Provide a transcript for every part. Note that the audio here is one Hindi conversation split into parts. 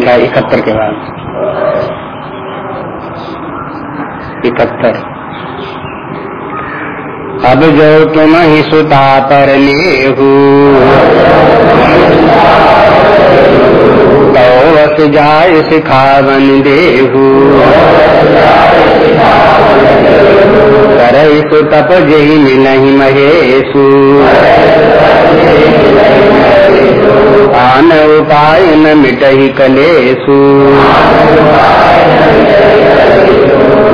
दुआ है इकहत्तर के बाद। इकहत्तर। अब जो तुम ही सुता पर लेहू। जाय सिखावन देहू। करई तो तप जही मिलही महेशु। आन उपाय न मिटही कलेसु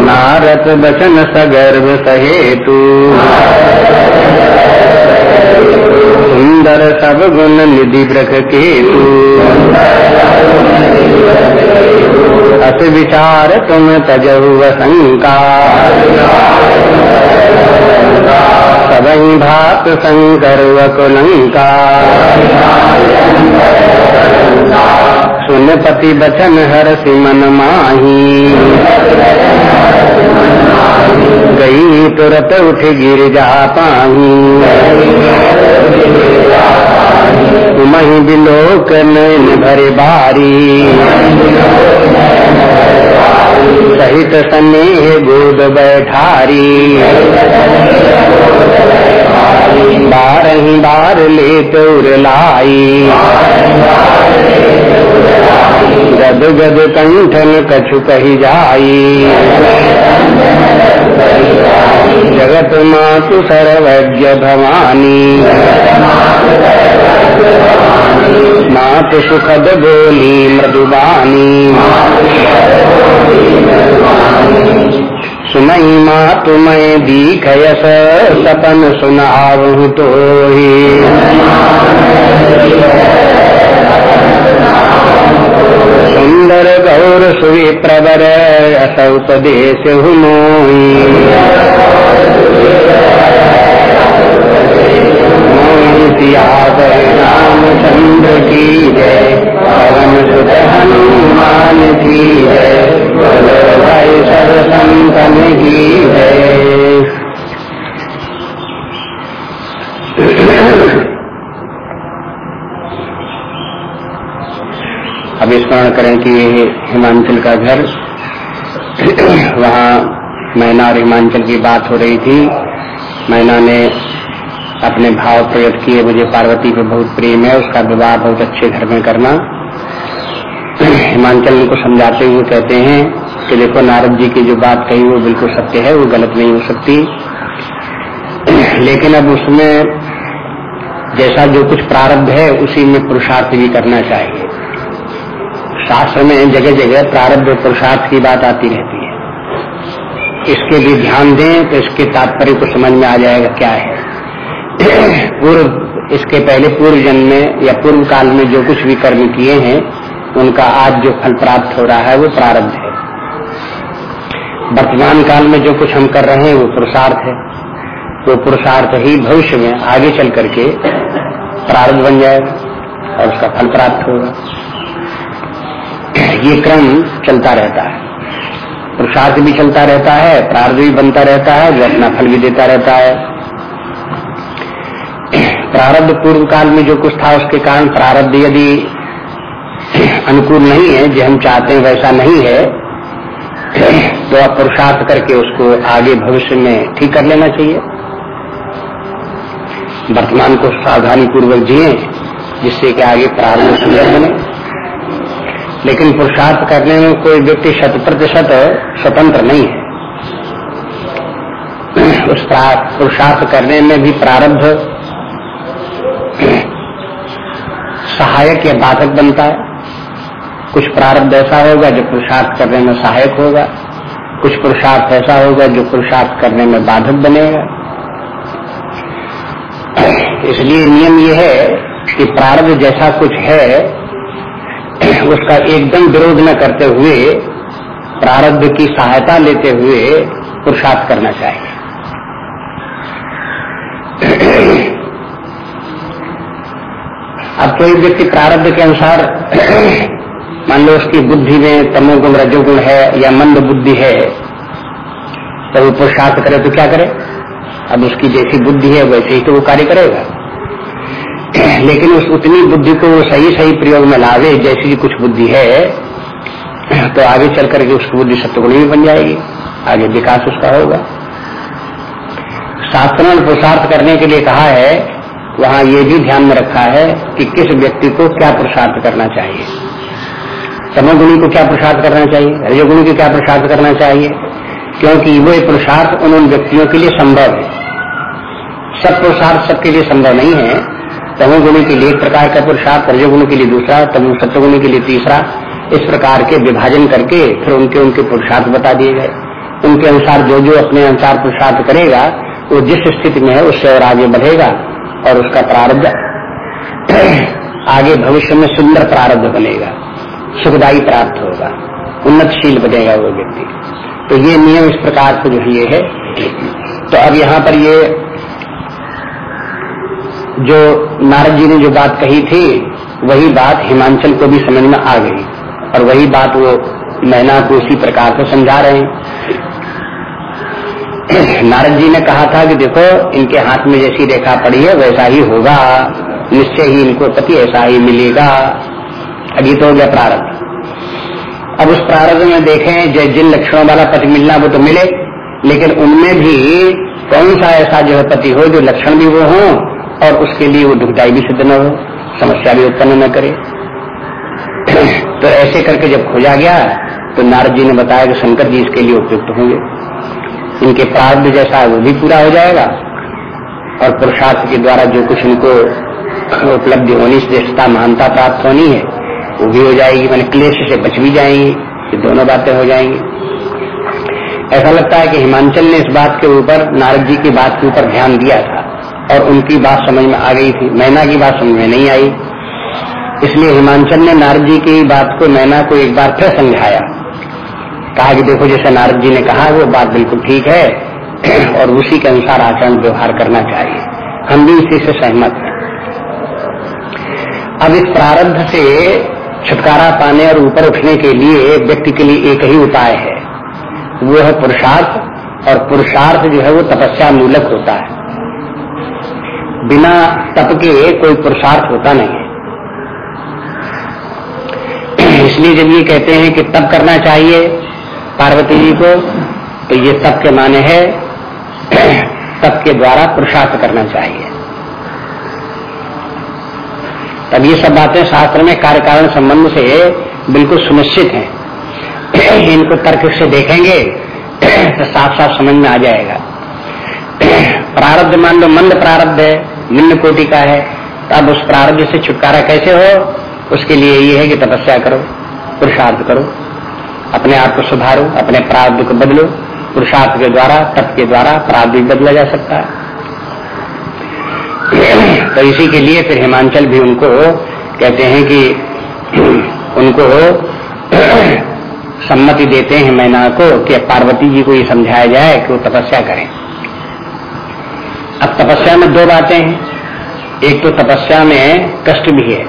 नारत बचन सगर्भ सहेतु। सुंदर सब गुण निधि ब्रख केतु। अस विचार तुम तजहु शंका। सबही भात शंकर वकुलंका सुनपति बचन हर सिमन माही। गई तुरत उठ गिर जा पाही तुमही बिलोक नैन भरे बारी। सहित स्नेह गोद बैठारी। बारही बार ले तोर लाई। गद कंठन कछु कही जाई। जगत मातु सर्वज्ञ भवानी। मातु सुखद बोली मृदुबानी सुनई मैं दीखयस सपन सुनावहु तो ही सुंदर गौर सुवि प्रवर अस उपदेश रामचंद्र की जय। पवन हनुमान की भाई सब संतन की अब स्मरण करें कि ये हिमांचल का घर, वहाँ मैना और हिमांचल की बात हो रही थी। मैना ने अपने भाव प्रकट किए, मुझे पार्वती पे बहुत प्रेम है, उसका विवाह बहुत अच्छे घर में करना। हिमांचल को समझाते हुए कहते हैं कि देखो, नारद जी की जो बात कही, वो बिल्कुल सत्य है, वो गलत नहीं हो सकती। लेकिन अब उसमें जैसा जो कुछ प्रारब्ध है, उसी में पुरुषार्थ भी करना चाहिए। शास्त्र में जगह जगह प्रारब्ध पुरुषार्थ की बात आती रहती है। इसके भी ध्यान दें तो इसके तात्पर्य को समझ में आ जाएगा क्या है। पूर्व, इसके पहले पूर्व जन्म में या पूर्व काल में जो कुछ भी कर्म किए हैं, उनका आज जो फल प्राप्त हो रहा है, वो प्रारब्ध है। वर्तमान काल में जो कुछ हम कर रहे हैं, वो पुरुषार्थ है। वो पुरुषार्थ ही भविष्य में आगे चल करके प्रारब्ध बन जाएगा और उसका फल प्राप्त होगा। ये क्रम चलता रहता है। पुरुषार्थ भी चलता रहता है प्रार्थ भी बनता रहता है अपना फल भी देता रहता है। प्रारब्ध पूर्व काल में जो कुछ था, उसके कारण प्रारब्ध यदि अनुकूल नहीं है, जो हम चाहते हैं वैसा नहीं है तो आप पुरुषार्थ करके उसको आगे भविष्य में ठीक कर लेना चाहिए। वर्तमान को सावधानी पूर्वक जिए, जिससे कि आगे प्रारंभ सुंदर बने। लेकिन पुरुषार्थ करने में कोई व्यक्ति शत प्रतिशत स्वतंत्र नहीं है। उस पुरुषार्थ करने में भी प्रारब्ध सहायक या बाधक बनता है। कुछ प्रारब्ध ऐसा होगा जो पुरुषार्थ करने में सहायक होगा। कुछ पुरुषार्थ ऐसा होगा जो पुरुषार्थ करने में बाधक बनेगा। इसलिए नियम यह है कि प्रारब्ध जैसा कुछ है उसका एकदम विरोध न करते हुए, प्रारब्ध की सहायता लेते हुए पुरुषार्थ करना चाहिए। अब कोई व्यक्ति प्रारब्ध के अनुसार, मान लो उसकी बुद्धि में तमोगुण, रजोगुण है या मंद बुद्धि है तो वो पुरुषार्थ करे तो क्या करे? अब उसकी जैसी बुद्धि है, वैसे ही तो वो कार्य करेगा। लेकिन उस उतनी बुद्धि को वो सही सही प्रयोग में लावे, जैसी कुछ बुद्धि है तो आगे चल करके उसकी बुद्धि सत्वगुणी भी बन जाएगी। आगे विकास उसका होगा। शास्त्रों ने पुरुषार्थ करने के लिए कहा है, वहाँ ये भी ध्यान में रखा है कि किस व्यक्ति को क्या पुरुषार्थ करना चाहिए। समगुणी को क्या पुरुषार्थ करना चाहिए? रजोगुणी को क्या पुरुषार्थ करना चाहिए? क्योंकि वो पुरुषार्थ उन उन व्यक्तियों के लिए संभव है। सब पुरुषार्थ सबके लिए संभव नहीं है तमोगुणी के लिए एक प्रकार का पुरुषार्थ रजोगुणी के लिए दूसरा तमो सत्वगुणी के लिए तीसरा। इस प्रकार के विभाजन करके फिर उनके उनके पुरुषार्थ बता दिए गए। उनके अनुसार जो जो अपने अनुसार पुरुषार्थ करेगा, वो जिस स्थिति में है, उससे और आगे बढ़ेगा और उसका प्रारब्ध आगे भविष्य में सुंदर प्रारब्ध बनेगा, सुखदायी प्राप्त होगा, उन्नतशील बनेगा वो व्यक्ति। तो ये नियम इस प्रकार से जो ये है। तो अब यहाँ पर ये जो नारद जी ने जो बात कही थी, वही बात हिमांचल को भी समझ में आ गई। और वही बात वो मैना को उसी प्रकार से समझा रहे हैं। नारद जी ने कहा था कि देखो, इनके हाथ में जैसी रेखा पड़ी है, वैसा ही होगा। निश्चय ही इनको पति ऐसा ही मिलेगा। अभी तो गया प्रारंभ अब उस प्रारंभ में देखें, जो, जिन लक्षणों वाला पति मिलना वो तो मिले, लेकिन उनमें भी कौन सा ऐसा जो है पति हो, जो लक्षण भी वो हो और उसके लिए वो दुखदायी भी सिद्ध न हो, समस्या भी उत्पन्न न करे। तो ऐसे करके जब खोजा गया तो नारद जी ने बताया कि शंकर जी इसके लिए उपयुक्त होंगे। इनके प्रारब्ध जैसा है वो भी पूरा हो जाएगा। और पुरुषार्थ के द्वारा जो कुछ इनको उपलब्धि होनी, श्रेष्ठता, महानता प्राप्त होनी है, वो भी हो जाएगी। मैंने क्लेश से बच भी जाएँगी, ये दोनों बातें हो जाएँगी। ऐसा लगता है कि हिमांचल ने इस बात के ऊपर, नारद जी की बात के ऊपर ध्यान दिया था। और उनकी बात समझ में आ गई थी। मैना की बात समझ में नहीं आई। इसलिए हिमांचल ने नारद जी की बात को मैना को एक बार फिर समझाया। कहा कि देखो, जैसे नारद जी ने कहा, वो बात बिल्कुल ठीक है और उसी के अनुसार आचरण व्यवहार करना चाहिए। हम भी इसी से सहमत हैं। अब इस प्रारब्ध से छुटकारा पाने और ऊपर उठने के लिए व्यक्ति के लिए एक ही उपाय है। वो है पुरुषार्थ, और पुरुषार्थ जो है वो तपस्या मूलक होता है। बिना तप के कोई पुरुषार्थ होता नहीं है। इसलिए जब ये कहते हैं कि तप करना चाहिए पार्वती जी को तो ये तप के माने है, तप के द्वारा पुरुषार्थ करना चाहिए। तब ये सब बातें शास्त्र में कार्य कारण संबंध से बिल्कुल सुनिश्चित हैं। इनको तर्क से देखेंगे तो साफ़ साफ़ समझ में आ जाएगा। प्रारब्ध मान लो, मंद प्रारब्ध है। निम्न कोटि का है तब उस प्रारब्ध से छुटकारा कैसे हो? उसके लिए ये है कि तपस्या करो, पुरुषार्थ करो, अपने आप को सुधारो, अपने प्रारब्ध को बदलो। पुरुषार्थ के द्वारा, तप के द्वारा प्रारब्ध भी बदला जा सकता है। तो इसी के लिए फिर हिमांचल भी उनको कहते हैं कि उनको सम्मति देते हैं मैना को कि पार्वती जी को ये समझाया जाए कि वो तपस्या करें। अब तपस्या में दो बातें हैं। एक तो तपस्या में कष्ट भी है,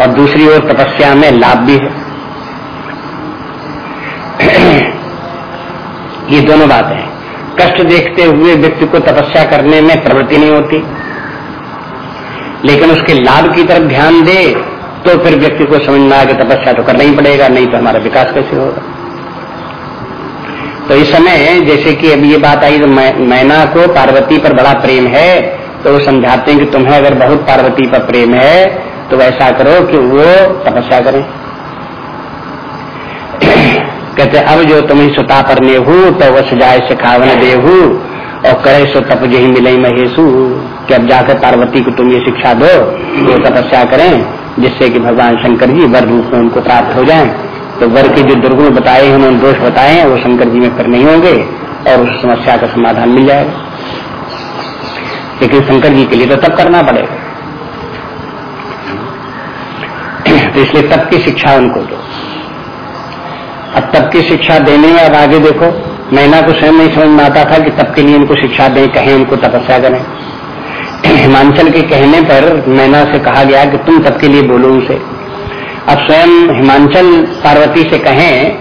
और दूसरी ओर तपस्या में लाभ भी है। ये दोनों बातें हैं। कष्ट देखते हुए व्यक्ति को तपस्या करने में प्रवृत्ति नहीं होती। लेकिन उसके लाभ की तरफ़ ध्यान दे तो फिर व्यक्ति को समझ में आगे तपस्या तो करना ही पड़ेगा, नहीं तो हमारा विकास कैसे होगा। तो इस समय, जैसे कि अभी ये बात आई तो मैना को पार्वती पर बड़ा प्रेम है तो वो समझाते हैं कि तुम्हें अगर बहुत पार्वती पर प्रेम है तो ऐसा करो कि वो तपस्या करें। कहते अब जो तुम्हें सुता पर नेहू तो वह सजाए से खावन देहू, और करे सो तप जही मिले महेशु। कि अब जाकर पार्वती को तुम ये शिक्षा दो, वो तपस्या करें, जिससे कि भगवान शंकर जी वर रूप में उनको प्राप्त हो जाए। तो वर के जो दुर्गुण बताए हैं, उन्होंने दोष बताए हैं, वो शंकर जी में फिर नहीं होंगे और उस समस्या का समाधान मिल जाएगा। लेकिन शंकर जी के लिए तो तब करना पड़ेगा। तो इसलिए तब की शिक्षा उनको दो। अब तब की शिक्षा देने में अब आगे देखो मैना को स्वयं नहीं समझ में आता था कि तब के लिए इनको शिक्षा दें, कहें इनको तपस्या करें। हिमांचल के कहने पर मैना से कहा गया कि तुम तब के लिए बोलो उनसे। अब स्वयं हिमांचल पार्वती से कहें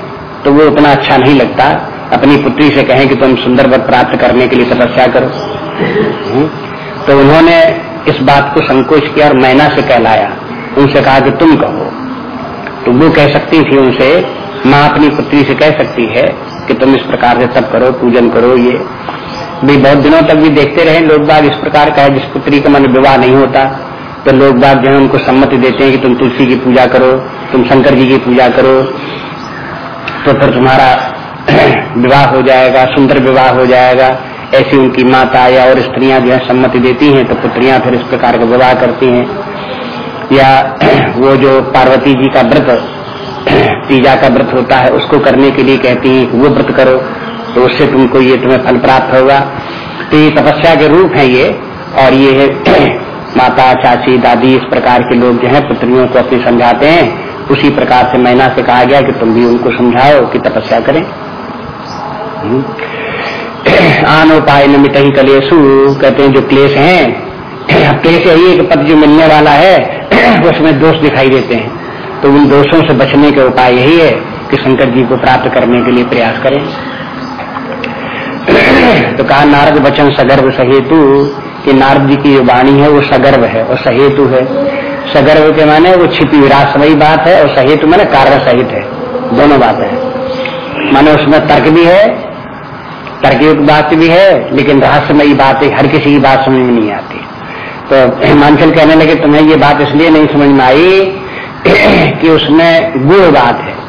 तो वो उतना अच्छा नहीं लगता। अपनी पुत्री से कहें कि तुम सुंदर वर प्राप्त करने के लिए तपस्या करो। हम्म। तो उन्होंने इस बात को संकोच किया और मैना से कहलाया। उनसे कहा कि तुम कहो। तो वो कह सकती थी उनसे, माँ अपनी पुत्री से कह सकती है कि तुम इस प्रकार से तब करो, पूजन करो, ये। भी बहुत दिनों तक भी देखते रहे, लोग बाग इस प्रकार का है, जिस पुत्री का मन विवाह नहीं होता। तो लोग बाग जो है उनको सम्मति देते हैं कि तुम तुलसी की पूजा करो, तुम शंकर जी की पूजा करो तो फिर तुम्हारा विवाह हो जाएगा, सुंदर विवाह हो जाएगा। ऐसी उनकी माता या और स्त्रियाँ जो है सम्मति देती हैं तो पुत्रियाँ फिर इस प्रकार का विवाह करती हैं। या वो जो पार्वती जी का व्रत, तीजा का व्रत होता है, उसको करने के लिए कहती हैं वो व्रत करो तो उससे तुमको ये तुम्हें फल प्राप्त होगा। तो ये तपस्या के रूप है ये, और ये है माता, चाची, दादी इस प्रकार के लोग जो है, पुत्रियों को अपनी समझाते हैं। उसी प्रकार से मैना से कहा गया कि तुम भी उनको समझाओ कि तपस्या करें। हम्म। आन उपाय न मिटही कलेसु कहते हैं जो क्लेश हैं क्लेश यही है कि पद जो मिलने वाला है, उसमें दोष दिखाई देते हैं। तो उन दोषों से बचने के उपाय यही है कि शंकर जी को प्राप्त करने के लिए प्रयास करें। तो कहा, नारद वचन सगर्भ सहेतु कि नारद जी की जो वाणी है वो सगर्भ है और सहेतु है। सगर्भ के माने वो छिपी रहस्यमयी बात है और सहेतु माने कारण सहित है। दोनों बात है। माने उसमें तर्क भी है, तर्कयुक्त बात भी है, लेकिन रहस्यमयी बात है हर किसी की बात समझ में नहीं आती। तो हिमांचल कहने लगे, तुम्हें ये बात इसलिए नहीं समझ में आई कि उसमें गुण बात है।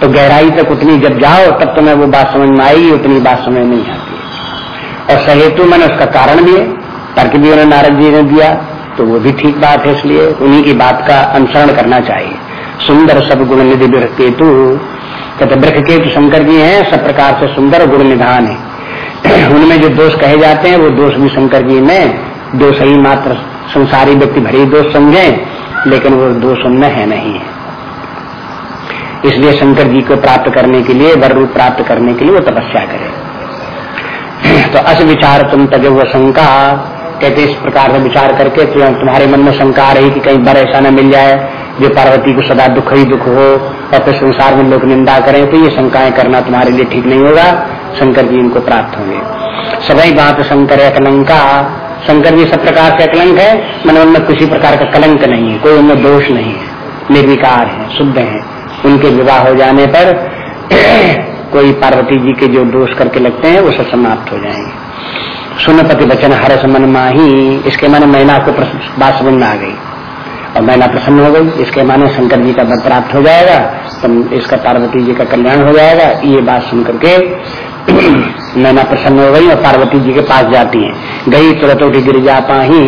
तो गहराई तक उतनी जब जाओ, तब तुम्हें वो बात समझ में आएगी उतनी बात समझ नहीं आती। और सहेतु मैंने उसका कारण भी है। तर्क भी उन्हें नारद जी ने दिया तो वो भी ठीक बात है इसलिए उन्हीं की बात का अनुसरण करना चाहिए। सुंदर सब गुण निधि केतु कहते वृक्ष केतु शंकर जी हैं, सब प्रकार से सुंदर गुण निधान है। उनमें जो दोष कहे जाते हैं, वो दोष भी शंकर जी में दोष ही मात्र संसारी व्यक्ति भरी दोष समझे, लेकिन वो दोष उनमें है नहीं। है इसलिए शंकर जी को प्राप्त करने के लिए वर रूप प्राप्त करने के लिए वो तपस्या करे। तो अस विचार तुम वो शंका कहते इस प्रकार से विचार करके तुम्हारे मन में शंका आ रही कि कहीं बर ऐसा न मिल जाए, जो पार्वती को सदा दुख ही दुख हो और फिर संसार में लोग निंदा करें तो ये शंकाएँ करना तुम्हारे लिए ठीक नहीं होगा। शंकर जी इनको प्राप्त होंगे। सभी बात शंकर अकलंका शंकर जी सब प्रकार से अकलंक है, मैंने उनमें किसी प्रकार का कलंक नहीं है, कोई उनमें दोष नहीं है, निर्विकार है, शुद्ध है। उनके विवाह हो जाने पर कोई पार्वती जी के जो दोष करके लगते हैं, वो सब समाप्त हो जाएँगे। सुन पति वचन हर मन माही, इसके माने मैना को बात समझ में आ गई। और मैना प्रसन्न हो गई, इसके माने शंकर जी का वर प्राप्त हो जाएगा तो इसका पार्वती जी का कल्याण हो जाएगा, ये बात सुन करके मैना प्रसन्न हो गई और पार्वती जी के पास जाती है। गई तुरंत उठी गिरिजा पाही,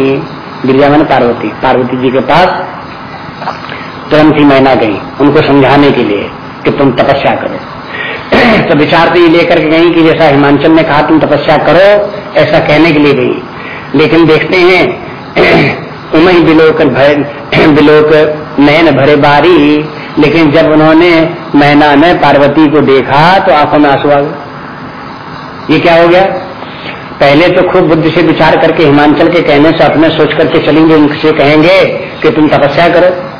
गिरिजा मैंने पार्वती। पार्वती जी के पास तुरंत ही मैना गई, उनको समझाने के लिए कि तुम तपस्या करो। तो विचार तो ये लेकर के गई कि जैसा हिमांचल ने कहा, तुम तपस्या करो, ऐसा कहने के लिए गई। लेकिन देखते हैं उमई बिलोक बिलोक नयन भरे बारी। लेकिन जब उन्होंने मैना में पार्वती को देखा तो आँखों में आँसू आ गए। ये क्या हो गया? पहले तो खूब बुद्धि से विचार करके हिमांचल के कहने से अपने सोच करके चलेंगे, उनसे कहेंगे कि तुम तपस्या करो।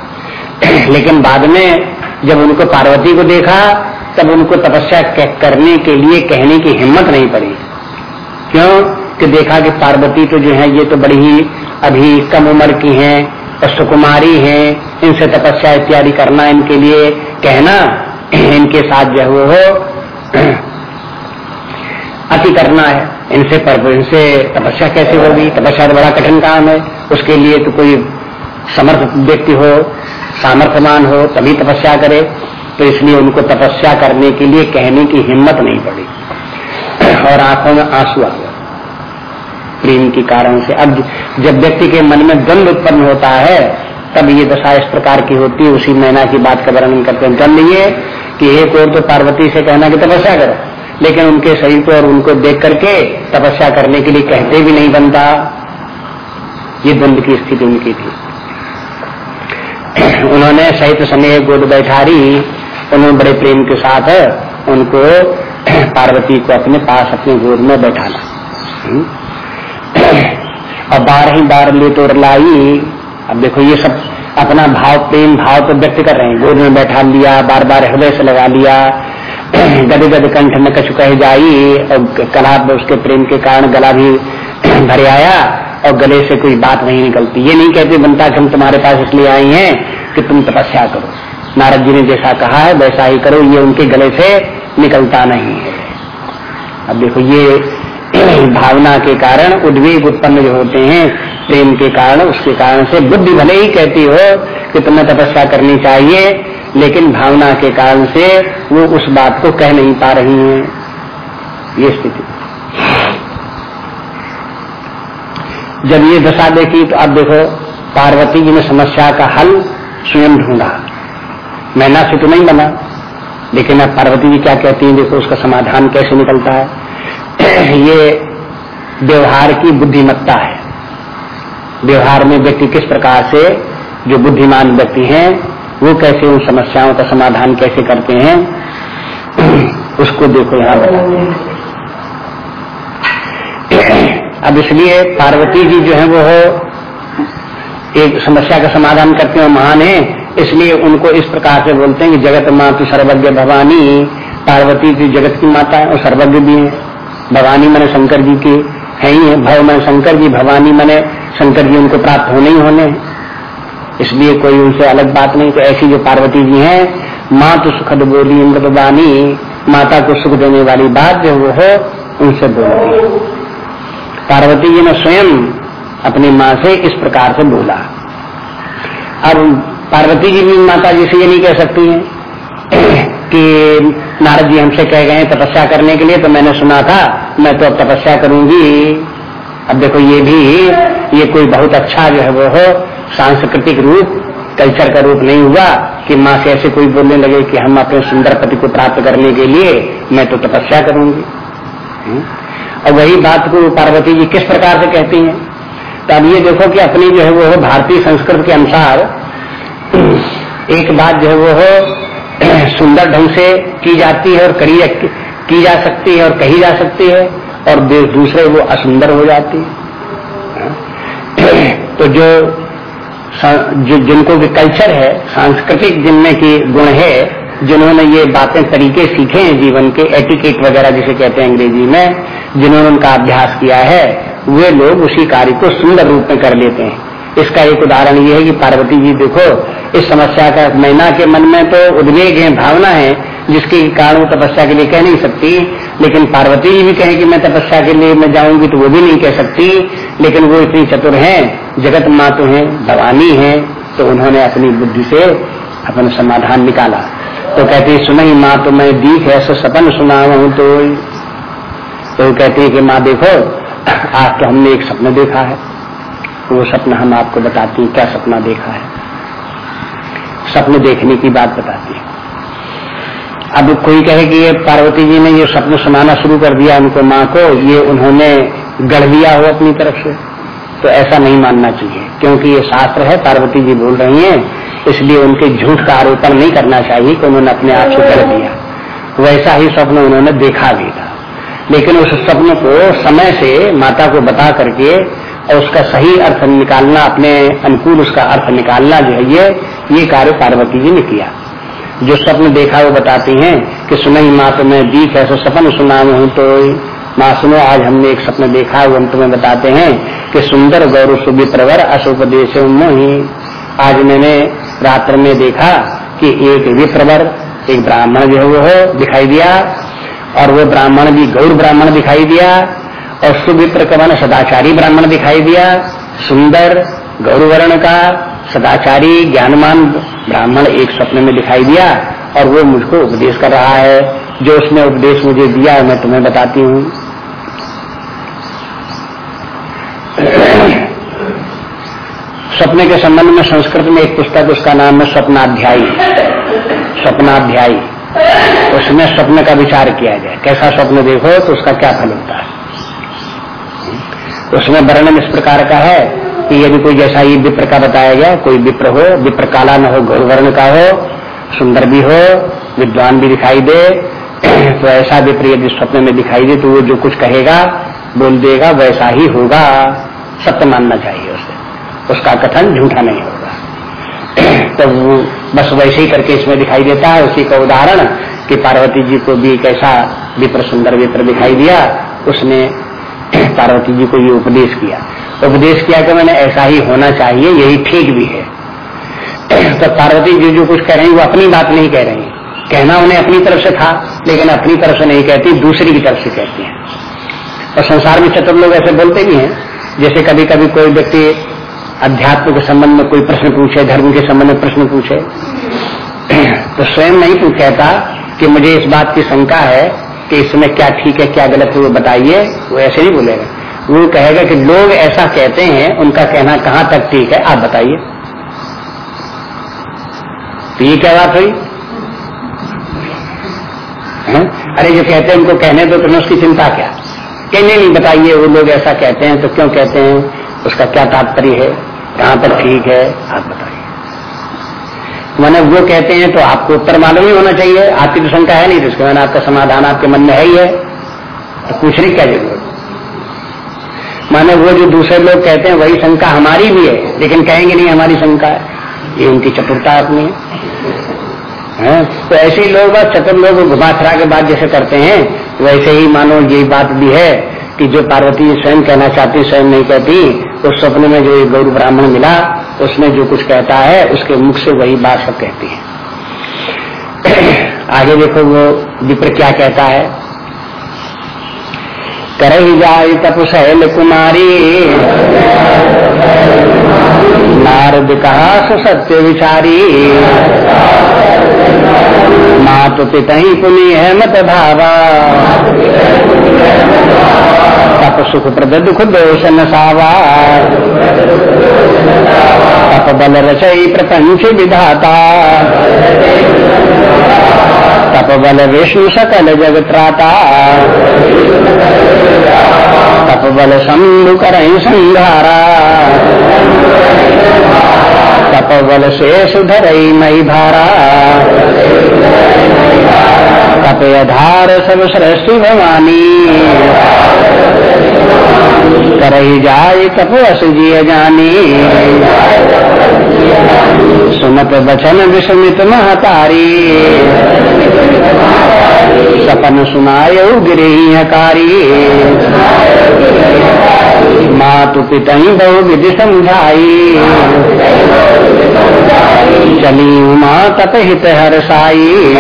लेकिन बाद में जब उनको पार्वती को देखा तब उनको तपस्या करने के लिए, कहने की हिम्मत नहीं पड़ी। क्यों? कि देखा कि पार्वती तो जो है, ये तो बड़ी ही अभी कम उम्र की हैं और सुकुमारी हैं, इनसे तपस्या इत्यादि करना इनके लिए कहना इनके साथ जो वो हो, अति करना है। इनसे पर, इनसे तपस्या कैसे होगी? तपस्या तो बड़ा कठिन काम है। उसके लिए तो कोई समर्थ व्यक्ति हो सामर्थ्यमान हो, तभी तपस्या करे। तो इसलिए उनको तपस्या करने के लिए कहने की हिम्मत नहीं पड़ी। और आँखों में आँसू आ गया प्रेम के कारण से। अब जब व्यक्ति के मन में द्वंद उत्पन्न होता है, तब ये दशा इस प्रकार की होती है, उसी मैना की बात का वर्णन करते हैं। द्वंद ये कि एक और तो पार्वती से कहना कि तपस्या करो। लेकिन उनके शरीर को और उनको देख करके तपस्या करने के लिए कहते भी नहीं बनता। ये द्वंद की स्थिति उनकी थी। उन्होंने सहित समय गोद बैठारी उन्होंने बड़े प्रेम के साथ, उनको पार्वती को अपने पास, अपने गोद में बैठाना। और बार ही बार ले तो लाई। अब देखो, ये सब अपना भाव, प्रेम, भाव तो व्यक्त कर रहे हैं। गोद में बैठा लिया बार बार हृदय से लगा लिया। गद गद कंठ में कछु कह जाई, और कला उसके प्रेम के कारण गला भी भरे आया, और गले से कोई बात नहीं निकलती। ये नहीं कहते, बनता कि हम तुम्हारे पास इसलिए आई हैं कि तुम तपस्या करो। नारद जी ने जैसा कहा है, वैसा ही करो, ये उनके गले से निकलता नहीं है। अब देखो, ये भावना के कारण, उद्वेग उत्पन्न जो होते हैं, प्रेम के कारण, उसके कारण से बुद्धि भले ही कहती हो कि तुम्हें तपस्या करनी चाहिए, लेकिन भावना के कारण से वो उस बात को कह नहीं पा रही है। ये स्थिति। जब ये दशा देखी तो अब देखो, पार्वती जी ने समस्या का हल स्वयं ढूंढा। मैना से तो नहीं बना। लेकिन अब पार्वती जी क्या कहती हैं, देखो उसका समाधान कैसे निकलता है। ये व्यवहार की बुद्धिमत्ता है। व्यवहार में व्यक्ति किस प्रकार से जो बुद्धिमान व्यक्ति हैं, वो कैसे उन समस्याओं का समाधान कैसे करते हैं, उसको देखो यहाँ अब इसलिए पार्वती जी जो है, वो एक समस्या का समाधान करते हैं महान है। इसलिए उनको इस प्रकार से बोलते हैं कि जगत मातु सर्वज्ञ भवानी, पार्वती जी जगत की माता है और सर्वज्ञ भी है। भवानी मैंने शंकर जी की है ही है। भव मैंने शंकर जी, भवानी मैंने शंकर जी उनको प्राप्त होने ही होने इसलिए कोई उनसे अलग बात नहीं तो ऐसी जो पार्वती जी हैं माँ तो सुखद बोली इंद्रवानी माता को सुख देने वाली बात जो वो हो, उनसे बोलती पार्वती जी ने स्वयं अपनी माँ से इस प्रकार से बोला। अब पार्वती जी भी माता जी से ये नहीं कह सकती हैं कि नारद जी हमसे कह गए तपस्या करने के लिए तो मैंने सुना था, मैं तो अब तपस्या करूँगी। अब देखो ये भी, ये कोई बहुत अच्छा जो है वो हो, सांस्कृतिक रूप, कल्चर का रूप नहीं हुआ कि माँ से ऐसे कोई बोलने लगे कि हम अपने सुंदर पति को प्राप्त करने के लिए मैं तो तपस्या करूँगी। हम्म? और वही बात को पार्वती जी किस प्रकार से कहती हैं? तो अब ये देखो कि अपनी जो है वो भारतीय संस्कृति के अनुसार एक बात जो है वो हो, सुंदर ढंग से की जाती है और करी की जा सकती है और कही जा सकती है, और दूसरे वो असुंदर हो जाती है। तो जो जो, जिनको भी कल्चर है, सांस्कृतिक जिनमें की गुण है, जिन्होंने ये बातें तरीके सीखे हैं जीवन के एटिकेट वगैरह जिसे कहते हैं अंग्रेज़ी में, जिन्होंने उनका अभ्यास किया है, वे लोग उसी कार्य को सुंदर रूप में कर लेते हैं। इसका एक उदाहरण ये है कि पार्वती जी देखो इस समस्या का मैना के मन में तो उद्वेग है, भावना है, जिसके कारण वो तपस्या के लिए कह नहीं सकती। लेकिन पार्वती जी भी कहे कि मैं तपस्या के लिए मैं जाऊँगी तो वो भी नहीं कह सकती। लेकिन वो इतनी चतुर हैं, जगत मातु हैं, भवानी हैं तो उन्होंने अपनी बुद्धि से अपना समाधान निकाला। तो कहती, सुनई माँ तो मैं दीख ऐसे सपन सुना हूँ तो तो कहती है कि, माँ, देखो आज तो हमने एक सपना देखा है। वो सपना हम आपको बताती क्या सपना देखा है? सपने देखने की बात बताती है। अब कोई कहे कि ये पार्वती जी ने ये सपने सुनाना शुरू कर दिया उनको माँ को, ये उन्होंने गढ़ लिया हो अपनी तरफ़ से। तो ऐसा नहीं मानना चाहिए, क्योंकि ये शास्त्र है, पार्वती जी बोल रही हैं, इसलिए उनके झूठ का आरोपण नहीं करना चाहिए कि उन्होंने अपने आप से कर दिया वैसा ही स्वप्न उन्होंने देखा भी था। लेकिन उस स्वप्न को समय से माता को बता करके और उसका सही अर्थ निकालना, अपने अनुकूल उसका अर्थ निकालना जो है, ये ये कार्य पार्वती जी ने किया। जो स्वप्न देखा, वो बताती हैं कि सुनई माँ तुम्हें दीख है सो सपन सुना हूँ तो माँ सुनो, आज हमने एक सपन देखा, वो हम तुम्हें बताते हैं कि सुंदर गौरव सुबी प्रवर अशोपदेश मोही। आज मैंने रात्र में देखा कि एक विप्रवर, एक ब्राह्मण जो है, वो हो दिखाई दिया और वो ब्राह्मण भी गौर ब्राह्मण दिखाई दिया। और सुविप्र कवन सदाचारी ब्राह्मण दिखाई दिया। सुंदर गौरवर्ण का सदाचारी ज्ञानमान ब्राह्मण एक स्वप्न में दिखाई दिया और वो मुझको उपदेश कर रहा है। जो उसने उपदेश मुझे दिया, मैं तुम्हें बताती हूँ। सपने के संबंध में संस्कृत में एक पुस्तक, उसका नाम है स्वप्नाध्यायी। स्वप्नाध्यायी। उसमें स्वप्न का विचार किया जाए। कैसा स्वप्न देखो तो उसका क्या फल होता है? उसमें वर्णन इस प्रकार का है कि यदि कोई जैसा ये विप्र का बताया गया, कोई विप्र हो, विप्र काला न हो, गौर वर्ण का हो, सुंदर भी हो, विद्वान भी दिखाई दे तो ऐसा विप्र यदि स्वप्न में दिखाई दे तो वो जो कुछ कहेगा, बोल देगा, वैसा ही होगा। सत्य मानना चाहिए उसे। उसका कथन झूठा नहीं होगा। तो बस वैसे ही करके इसमें दिखाई देता है। उसी का उदाहरण कि पार्वती जी को भी एक ऐसा विप्र, सुंदर विप्र दिखाई दिया, उसने पार्वती जी को ये उपदेश किया। उपदेश किया कि मैंने ऐसा ही होना चाहिए, यही ठीक भी है। तो पार्वती जी जो कुछ कह रही वो अपनी बात नहीं कह रही। कहना उन्हें अपनी तरफ़ से था, लेकिन अपनी तरफ़ से नहीं कहती, दूसरी की तरफ़ से कहती है। और संसार में चतुर लोग ऐसे बोलते भी हैं, जैसे कभी कभी कोई व्यक्ति अध्यात्म के संबंध में कोई प्रश्न पूछे, धर्म के संबंध में प्रश्न पूछे तो स्वयं नहीं तू कहता कि मुझे इस बात की शंका है कि इसमें क्या ठीक है, क्या गलत है, वो बताइए, वो ऐसे नहीं बोलेगा। वो कहेगा कि लोग ऐसा कहते हैं, उनका कहना कहाँ तक ठीक है, आप बताइए। तो ये क्या बात हुई? अरे जो कहते हैं उनको कहने दो तुम्हें उसकी चिंता क्या? कहने नहीं, बताइए, वो लोग ऐसा कहते हैं तो क्यों कहते हैं? उसका क्या तात्पर्य है? कहाँ तक ठीक है? आप बताइए। मैंने वो कहते हैं तो आपको उत्तर मालूम ही होना चाहिए। आपकी तो शंका है नहीं तो उसके मैंने आपका समाधान आपके मन में है ही है। तो पूछने क्या ज़रूरत? माने वो जो दूसरे लोग कहते हैं, वही शंका हमारी भी है, लेकिन कहेंगे नहीं, हमारी शंका है। ये उनकी चतुरता अपनी है। तो ऐसे ही लोग बस चतुर लोग घुमा फिरा के बात जैसे करते हैं। वैसे ही मानो ये बात भी है कि जो पार्वती स्वयं कहना चाहती, स्वयं नहीं कहती, उस स्वप्न में जो गौर ब्राह्मण मिला उसमें जो कुछ कहता है, उसके मुख से वही बात सब कहती है। आगे देखो वो विप्र क्या कहता है। कर जाय तपशैल कुमारी। नारद कहा सत्य विचारी। मात पिता ही पुनि है मत भावा। तप सुख प्रद दुख दोष नसावा। तप बल रचई प्रपंच विधाता तपबल विष्णु सकल जगत्राता तपबल तप बल शंभु कर संहारा तप बल शेष धरई मई भारा तप आधार सब सृष्टि भवानी करही जाय तपस जिय जानी। सुनत बचन विस्मित महतारी। सपन सुनाय गिरी हकारी। मातु पिता बहु विधि समझाई। चली उमा तप हित हर साई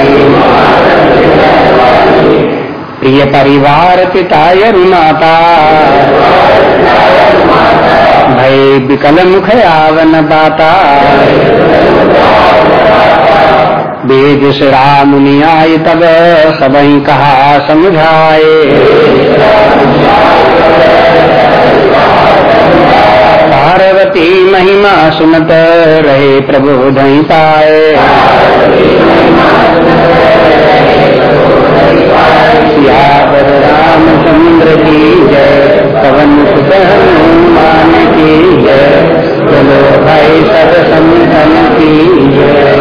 प्रिय परिवार पिता माता भय विकल मुख आवन बाता वेद राम आय तब सब कहा समझाए पार्वती महिमा सुनत रहे प्रबोध पाए सियावर रामचंद्र की जय पवन हनुमान की जय चलो भाई सब जय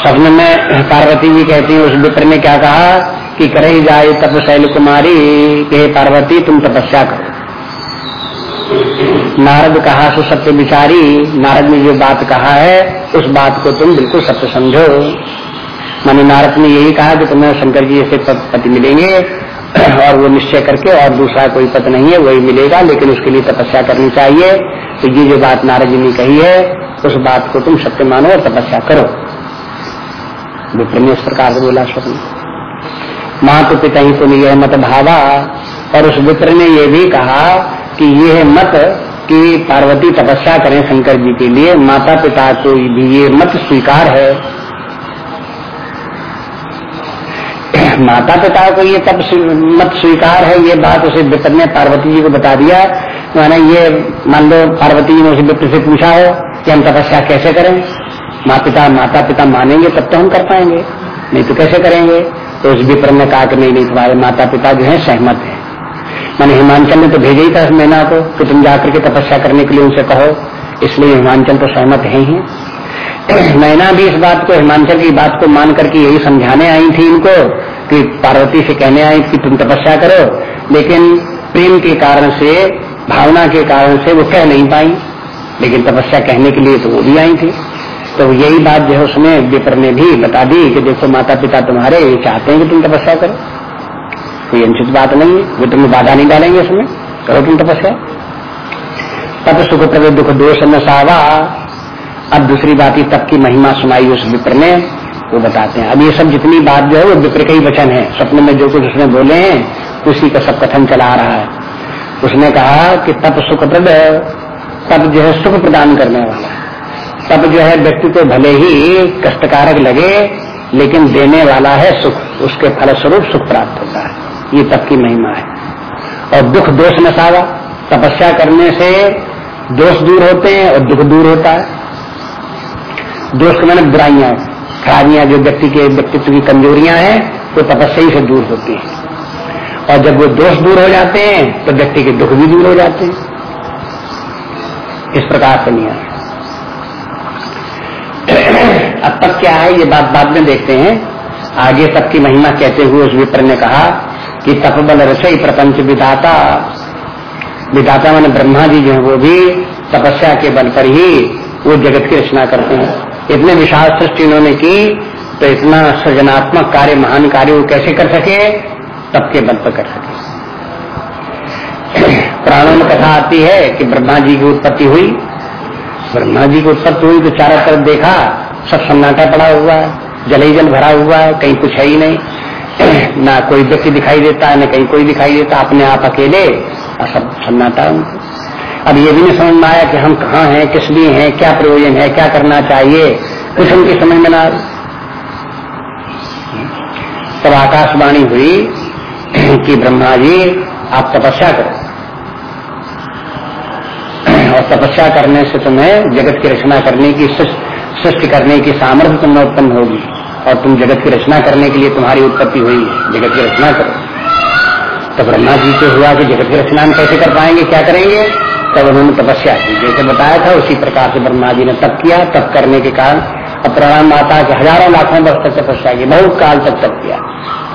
स्वप्न में पार्वती जी कहती है, उस विप्र ने क्या कहा कि करे जाए तप शैल कुमारी के पार्वती, तुम तपस्या करो। नारद कहा सो सत्य विचारी, नारद ने जो बात कहा है, उस बात को तुम बिल्कुल सत्य समझो। मानी नारद ने यही कहा कि तुम्हें शंकर जी से पति मिलेंगे और वो निश्चय करके और दूसरा कोई पद नहीं है, वही मिलेगा, लेकिन उसके लिए तपस्या करनी चाहिए। तो ये जो बात नारद जी ने कही है, उस बात को तुम सत्य मानो और तपस्या करो। विप्र ने इस प्रकार से बोला स्वप्न माँ तो पिता ही तुम यह मत भावा। और उस विप्र ने यह भी कहा कि यह मत कि पार्वती तपस्या करें शंकर जी के लिए। माता पिता को भी ये मत स्वीकार है। माता पिता को ये तब मत स्वीकार है, ये बात उसे विप्र ने पार्वती जी को बता दिया। मैंने ये, मान लो, पार्वती जी ने उसे विप्र से पूछा हो कि हम तपस्या कैसे करें? माता पिता माता पिता मानेंगे, तब तो हम कर पाएँगे। नहीं तो कैसे करेंगे? तो उस विप्र ने कहा कि नहीं नहीं, तुम्हारे माता पिता जो है, सहमत है। मैंने हिमांचल ने तो भेजा ही था मैना को कि तुम जाकर के तपस्या करने के लिए उनसे कहो। इसलिए हिमांचल तो सहमत है ही। मैना भी इस बात को, हिमांचल की बात को मान करके यही समझाने आई थी इनको कि पार्वती से कहने आई कि तुम तपस्या करो, लेकिन प्रेम के कारण से, भावना के कारण से वो कह नहीं पाई। लेकिन तपस्या कहने के लिए तो वो भी आई थी। तो यही बात जो है उसने विप्र ने भी बता दी कि देखो माता पिता तुम्हारे, ये चाहते हैं कि तुम तपस्या करो। कोई अनुचित बात नहीं है, वो तुम्हें बाधा नहीं डालेंगे उसमें। करो तुम तपस्या। तब सुख प्रवे दुख दोष न सावा। अब दूसरी बात ही तब की महिमा सुनाई उस विप्र ने। वो बताते हैं। अब ये सब जितनी बात जो है, वो विप्र के ही वचन है। स्वप्न में जो कुछ उसने बोले हैं, उसी का सब कथन चला रहा है। उसने कहा कि तप सुखप्रद तप जो है सुख प्रदान करने वाला तप जो है व्यक्ति को भले ही कष्टकारक लगे, लेकिन देने वाला है सुख। उसके फलस्वरूप सुख प्राप्त होता है। ये तप की महिमा है। और दुख दोष नशावा तपस्या करने से दोष दूर होते हैं और दुख दूर होता है। दोष मैंने बुराइयाँ खराबियाँ जो व्यक्ति के व्यक्तित्व की कमजोरियाँ हैं, वो तपस्या ही से दूर होती है। और जब वो दोष दूर हो जाते हैं तो व्यक्ति के दुख भी दूर हो जाते हैं। इस प्रकार से नियम अब तक क्या है, ये बात बाद में देखते हैं। आगे तक की महिमा कहते हुए उस विप्र ने कहा कि तपबल रसोई प्रपंच विधाता। विधाता मैंने ब्रह्मा जी जो है, वो भी तपस्या के बल पर ही वो जगत की रचना करते हैं। इतने विशाल सृष्टि उन्होंने की तो इतना सृजनात्मक कार्य, महान कार्य वो कैसे कर सके? तब के बल पर कर सके। प्राणों में कथा आती है कि ब्रह्मा जी की उत्पत्ति हुई। ब्रह्मा जी की उत्पत्ति हुई तो चारों तरफ़ देखा, सब सन्नाटा पड़ा हुआ है जल ही जल भरा हुआ है, कहीं कुछ है ही नहीं। ना कोई व्यक्ति दिखाई देता है न कहीं कोई दिखाई देता, अपने आप अकेले, और सब सन्नाटा उनको। अब ये भी नहीं समझ में आया कि हम कहाँ हैं, किस लिए हैं, क्या प्रयोजन है, क्या करना चाहिए। कुछ उनकी समझ में ना तब आकाशवाणी हुई कि ब्रह्मा जी, आप तपस्या करो। और तपस्या करने से तुम्हें जगत की रचना करने की, सृष्टि करने की सामर्थ्य तुम्हें उत्पन्न होगी। और तुम जगत की रचना करने के लिए तुम्हारी उत्पत्ति हुई जगत की रचना करो। तो ब्रह्मा जी से हुआ कि जगत की रचना हम कैसे कर पाएँगे, क्या करेंगे? तब उन्होंने तपस्या की। जैसे बताया था उसी प्रकार से ब्रह्मा जी ने तप किया। तप करने के कारण अब प्रणाम माता के हज़ारों लाखों वर्ष तक तपस्या की। बहुत काल तक तप किया।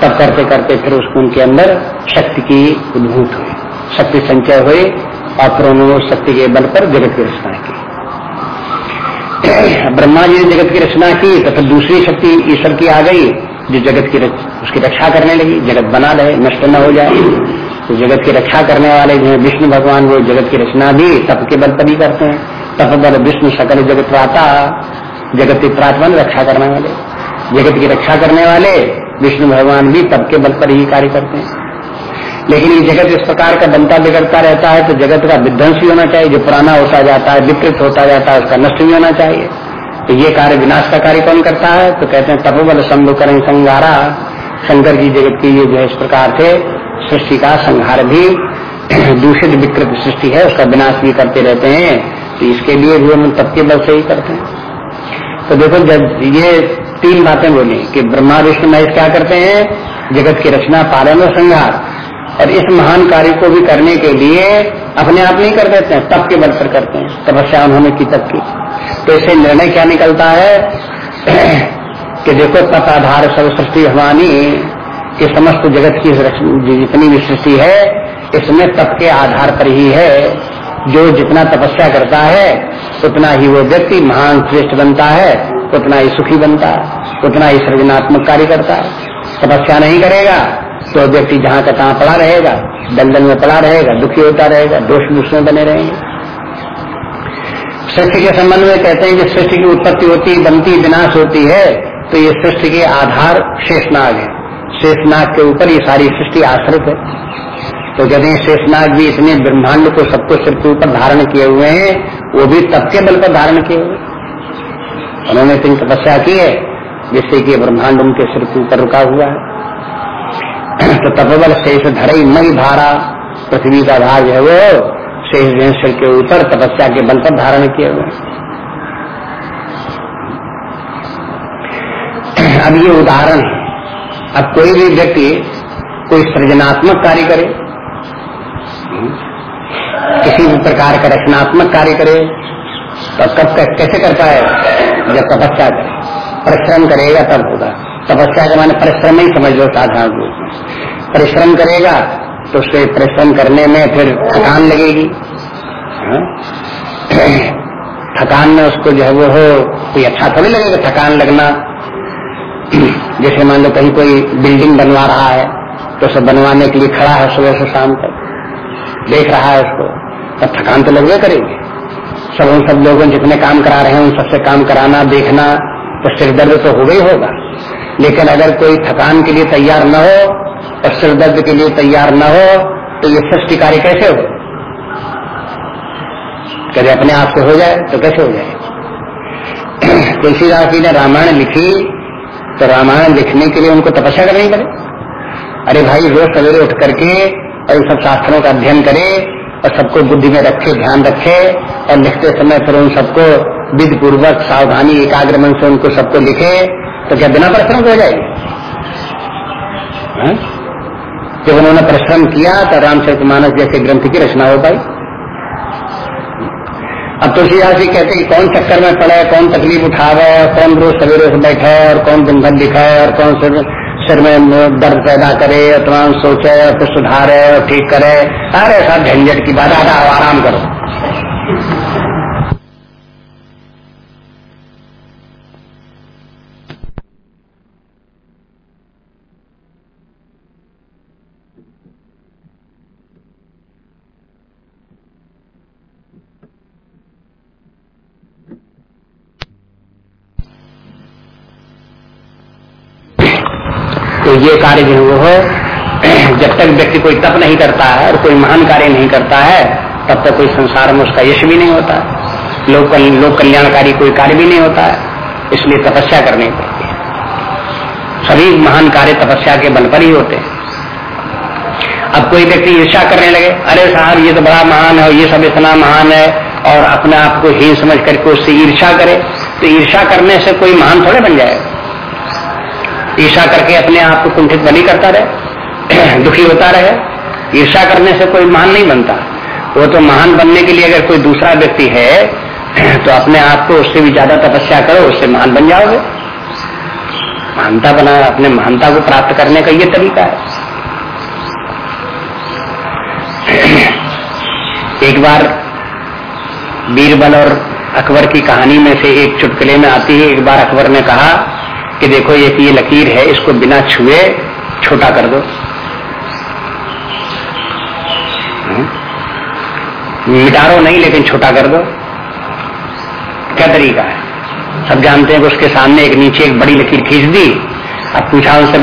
तब करते करते फिर उसको उनके अंदर शक्ति की उद्भूत हुई। शक्ति संचय हुए और फिर उन्होंने शक्ति के बल पर जगत की रचना की। ब्रह्मा जी ने जगत की रचना की तो फिर दूसरी शक्ति ईश्वर की आ गई जो जगत की रच, उसकी रक्षा करने लगी। जगत बना रहे नष्ट न हो जाए। तो जगत की रक्षा करने वाले जो विष्णु भगवान, वो जगत की रचना भी तप के बल पर ही करते हैं। तप बल विष्णु सकल जगत प्राता, जगत की प्रातवन रक्षा करने वाले। जगत की रक्षा करने वाले विष्णु भगवान भी तप के बल पर ही कार्य करते हैं। लेकिन ये जगत इस प्रकार का बनता बिगड़ता रहता है तो जगत का विध्वंस भी होना चाहिए, जो पुराना होता जाता है विकृत होता जाता है, उसका नष्ट भी होना चाहिए। तो ये कार्य विनाश का कार्य कौन करता है? तो कहते हैं तपोबल शंभु करें संगारा। शंकर जी जगत की ये जो इस प्रकार से सृष्टि का संहार भी दूषित विकृत सृष्टि है, उसका विनाश भी करते रहते हैं तो इसके लिए भी हम तब के बल से ही करते हैं। तो देखो, जब ये तीन बातें बोली कि ब्रह्मा, विष्णु, महेश क्या करते हैं? जगत की रचना, पालन और संहार। और इस महान कार्य को भी करने के लिए अपने आप नहीं कर देते हैं तप के बल पर करते हैं। तपस्या उन्होंने की तब की तो इससे निर्णय क्या निकलता है? कि देखो, तप आधार सब सृष्टि भवानी। कि समस्त जगत की जितनी भी सृष्टि है, इसमें तप के आधार पर ही है। जो जितना तपस्या करता है, उतना ही वो व्यक्ति महान श्रेष्ठ बनता है, उतना ही सुखी बनता है, उतना ही सृजनात्मक कार्य करता है। तपस्या नहीं करेगा तो व्यक्ति जहाँ का तहाँ पड़ा रहेगा दलदल में पड़ा रहेगा, दुखी होता रहेगा, दोष दोष में बने रहेंगे। सृष्टि के संबंध में कहते हैं कि सृष्टि की उत्पत्ति होती, बनती, विनाश होती है तो ये सृष्टि के आधार शेषनाग है। शेषनाग के ऊपर ये सारी सृष्टि आश्रित है। तो कहते हैं, शेषनाग भी इतने ब्रह्मांड को सबको सिर के ऊपर धारण किए हुए हैं, वो भी तब के बल पर धारण किए हुए। उन्होंने इतनी तपस्या की है, जिससे कि ब्रह्मांड उनके सिर के ऊपर रुका हुआ है। तो तपबल शेष धरई मई धारा, पृथ्वी का भाग है वो, शेष सिर के ऊपर तपस्या के बल पर धारण किए हुए। अब ये उदाहरण है। अब कोई भी व्यक्ति कोई सृजनात्मक कार्य करे किसी भी प्रकार का रचनात्मक कार्य करे तो कब कैसे कर पाए? जब तपस्या करे। परिश्रम करेगा तब होगा? तपस्या के माने परिश्रम ही समझ लो साधारण रूप में। परिश्रम करेगा तो उसके परिश्रम करने में फिर थकान लगेगी। हाँ? थकान में उसको जो है वो हो, कोई अच्छा थोड़ी लगेगा थकान लगना। जैसे मान लो कहीं कोई बिल्डिंग बनवा रहा है तो सब बनवाने के लिए खड़ा है सुबह से शाम तक। देख रहा है उसको। तब थकान तो लगवे करेंगे। सब उन सब लोगों जितने काम करा रहे हैं, उन सबसे काम कराना, देखना तो सिर दर्द तो होगा ही होगा। लेकिन अगर कोई थकान के लिए तैयार न हो, और सिर दर्द के लिए तैयार न हो तो ये सृष्टि कार्य कैसे हो कभी अपने आप से हो जाए तो कैसे हो जाए तुलसीदास जी ने रामायण लिखी तो रामायण लिखने के लिए उनको तपस्या करनी पड़े। अरे भाई, रोज सवेरे उठ करके और इन सब शास्त्रों का अध्ययन करे और सबको बुद्धि में रखे, ध्यान रखे और लिखते समय फिर उन सबको विधि पूर्वक सावधानी, एकाग्र मन से उनको सबको लिखे तो क्या बिना परिश्रम हो जाएगी? हाँ? जब उन्होंने परिश्रम किया तो रामचरित मानस जैसे ग्रंथ की रचना हो पाई। अब तुलसीदास जी कहते हैं कौन चक्कर में पड़े, कौन तकलीफ़ उठावे, कौन रोज सवेरे से बैठे, और कौन दिन भर दिखाए और कौन से सिर में दर्द पैदा करे, और तमाम सोचे, और कुछ सुधारे, और ठीक करे। सारे सब झंझट की बात आराम करो। ये कार्य जो वो हो, जब तक व्यक्ति कोई तप नहीं करता है और कोई महान कार्य नहीं करता है, तब तक कोई संसार में उसका यश भी नहीं होता। है लोक लोक कल्याणकारी कोई कार्य भी नहीं होता है इसलिए तपस्या करनी पड़ती है। सभी महान कार्य तपस्या के बल पर ही होते हैं। अब कोई व्यक्ति ईर्षा करने लगे, अरे साहब, ये तो बड़ा महान है और ये सब इतना महान है, और अपने आप को हीन समझ करके उससे ईर्षा करे तो ईर्षा करने से कोई महान थोड़े बन जाएगा। ईर्षा करके अपने आप को कुंठित बनी करता रहे, दुखी होता रहे। ईर्षा करने से कोई महान नहीं बनता। वो तो महान बनने के लिए अगर कोई दूसरा व्यक्ति है तो अपने आप को उससे भी ज़्यादा तपस्या करो, उससे महान बन जाओगे। महानता बना, अपने महानता को प्राप्त करने का ये तरीका है। एक बार बीरबल और अकबर की कहानी में से एक चुटकुले में आती है। एक बार अकबर ने कहा कि देखो एक ये लकीर है, इसको बिना छुए छोटा कर दो। हम्म? मिटारो नहीं, लेकिन छोटा कर दो। क्या तरीका है? सब जानते हैं कि उसके सामने एक नीचे एक बड़ी लकीर खींच दी, अब पूछा उनसे,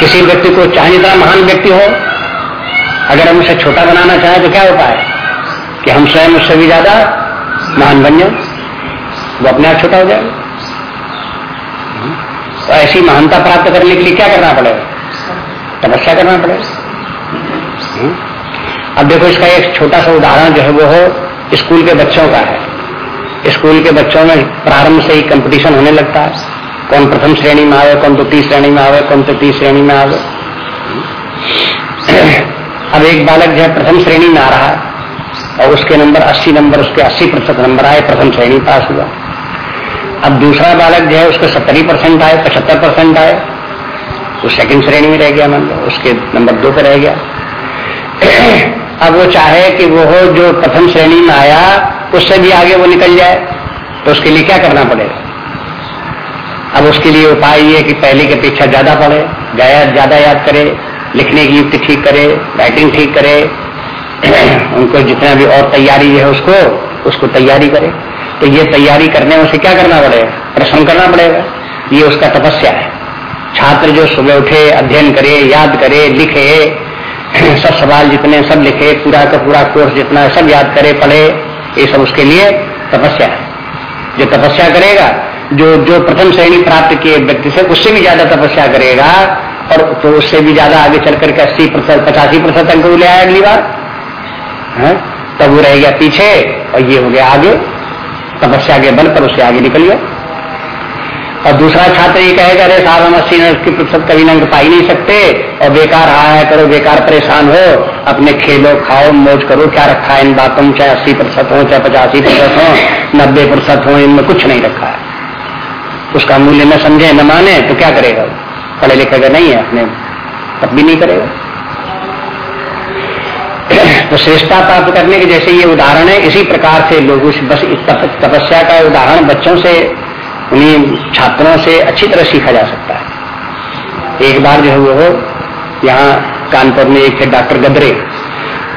किसी व्यक्ति को चाहे जितना महान व्यक्ति हो, अगर हम उसे छोटा बनाना चाहें तो क्या उपाय? है कि हम स्वयं उससे भी ज़्यादा महान बन जाए। वो अपने आप छोटा हो जाए तो ऐसी महानता प्राप्त करने के लिए क्या करना पड़ेगा? तपस्या करना पड़ेगा। हम्म? अब देखो, इसका एक छोटा सा उदाहरण जो है वो हो, स्कूल के बच्चों का है। स्कूल के बच्चों में प्रारंभ से ही कंपटीशन होने लगता है। कौन प्रथम श्रेणी में आवे, कौन द्वितीय श्रेणी में आवे, कौन तृतीय श्रेणी में आवे। अब एक बालक जो है प्रथम श्रेणी में आ रहा है। और उसके नंबर 80 नंबर, उसके 80 प्रतिशत नंबर आए, प्रथम श्रेणी पास हुआ। अब दूसरा बालक जो है, उसके सत्तरी परसेंट आए, पचहत्तर परसेंट आए। वो सेकंड श्रेणी में रह गया नंबर उसके नंबर दो पे रह गया। अब वो चाहे कि वो हो, जो प्रथम श्रेणी में आया, उससे भी आगे वो निकल जाए तो उसके लिए क्या करना पड़ेगा? अब उसके लिए उपाय ये कि पहले की अपेक्षा ज़्यादा पढ़े ज़्यादा याद करे, लिखने की युक्ति ठीक करे राइटिंग ठीक करे उनको जितना भी और तैयारी है उसको उसको तैयारी करे। तो ये तैयारी करने में उसे क्या करना पड़ेगा? परिश्रम करना पड़ेगा। ये उसका तपस्या है। छात्र जो सुबह उठे, अध्ययन करे, याद करे, लिखे, सब सवाल जितने सब लिखे, पूरा का पूरा कोर्स जितना सब याद करे, पढ़े, ये सब उसके लिए तपस्या है। जो तपस्या करेगा, जो जो प्रथम श्रेणी प्राप्त किए व्यक्ति से, उससे भी ज़्यादा तपस्या करेगा, और तो उससे भी ज़्यादा आगे चल करके अस्सी प्रतिशत, पचासी प्रतिशत अंक ले आया अगली बार? है? तब वो रह गया पीछे और ये हो गया आगे। तपस्या के बल पर उससे आगे निकल गया। और दूसरा छात्र ये कहेगा, अरे साहब, हम अस्सी की प्रतिशत कभी अंक पा ही नहीं सकते। और बेकार आया करो, बेकार परेशान हो। अपने खेलो, खाओ, मौज करो, क्या रखा है इन बातों में? चाहे अस्सी प्रतिशत हो, चाहे पचासी प्रतिशत हो, नब्बे प्रतिशत हो, इनमें कुछ नहीं रखा है। उसका मूल्य न समझे, न माने तो क्या करेगा पढ़े लिखे नहीं है, अपने तब भी नहीं करेगा। तो श्रेष्ठता प्राप्त करने के जैसे ये उदाहरण है, इसी प्रकार से लोग उस बस तपस्या का उदाहरण बच्चों से, उन्हीं छात्रों से अच्छी तरह सीखा जा सकता है। एक बार जो है वो यहाँ कानपुर में एक थे डॉक्टर गदरे।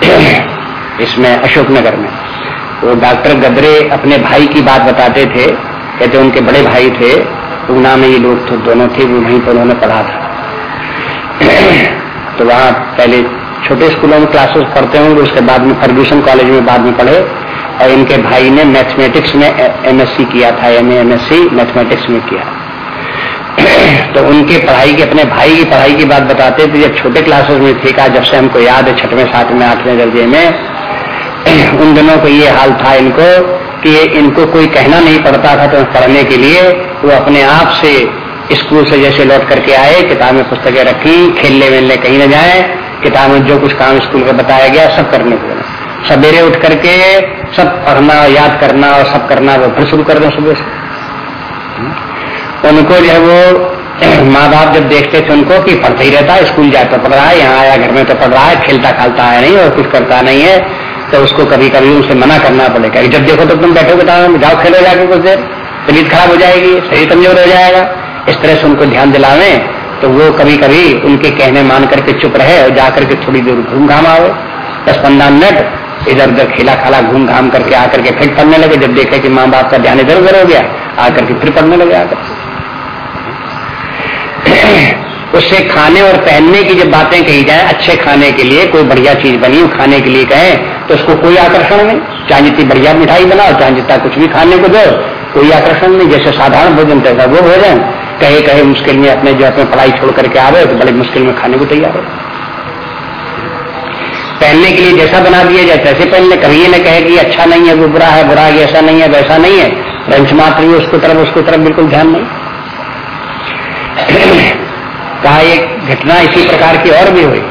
इसमें अशोकनगर में। वो डॉक्टर गदरे अपने भाई की बात बताते थे, कहते उनके बड़े भाई थे पूना में ये लोग तो दोनों थे, वो वहीं पर उन्होंने पढ़ा था। तो वहाँ पहले छोटे स्कूलों में क्लासेस पढ़ते होंगे, उसके बाद में फर्ग्यूसन कॉलेज में बाद में पढ़े। और इनके भाई ने मैथमेटिक्स में एमएससी किया था एम एमएससी मैथमेटिक्स में किया। तो उनके पढ़ाई के, अपने भाई की पढ़ाई की बात बताते थे, जब छोटे क्लासेस में थे, कहा, जब से हमको याद है, छठवें, सातवें, आठवें दर्जे में। उन दिनों को ये हाल था इनको, कि इनको कोई कहना नहीं पड़ता था तो पढ़ने के लिए वो अपने आप से स्कूल से जैसे लौट करके आए, किताबें, पुस्तकें रखी खेलने वेलने कहीं न जाए। किताब में जो कुछ काम स्कूल का बताया गया, सब करने को सवेरे उठ करके सब पढ़ना, याद करना और सब करना, वो फिर शुरू कर दो सुबह से। उनको जो है वो माँ बाप जब देखते थे उनको कि पढ़ते ही रहता है, स्कूल जाए तो पढ़ रहा है, यहाँ आया घर में तो पढ़ रहा है, खेलता खालता है नहीं और कुछ करता नहीं है तो उसको कभी कभी उनसे मना करना पड़ेगा। जब देखो तो तुम बैठो बताओ जाओ खेलो जाके कुछ देर, तबीयत खराब हो जाएगी, शरीर कमज़ोर हो जाएगा। इस तरह से उनको ध्यान दिलावे। तो वो कभी कभी उनके कहने मान करके चुप रहे और जाकर के थोड़ी देर घूम घाम आवे। दस पंद्रह मिनट इधर उधर खेला खाला घूम घाम करके आकर के फिर पढ़ने लगे। जब देखे कि माँ बाप का ध्यान इधर उधर हो गया, आकर के फिर पढ़ने लगे आकर। उससे खाने और पहनने की जब बातें कही जाए, अच्छे खाने के लिए कोई बढ़िया चीज़ बनी हो खाने के लिए कहें तो उसको कोई आकर्षण नहीं। चाहे जितनी बढ़िया मिठाई बनाओ, चाहे जितना कुछ भी खाने को दो, कोई आकर्षण नहीं। जैसे साधारण भोजन तैसा वो भोजन कहे कहे मुश्किल में अपने जो अपने पढ़ाई छोड़ करके आवे तो बड़े मुश्किल में खाने को तैयार हो। पहनने के लिए जैसा बना दिया जाए, तैसे पहनने कभी ये न कहे कि अच्छा नहीं है, वो बुरा है बुरा है ऐसा नहीं है, वैसा नहीं है। रंच मात्र उसको तरफ़ उसको तरफ़ बिल्कुल ध्यान नहीं। कहा एक घटना इसी प्रकार की और भी हुई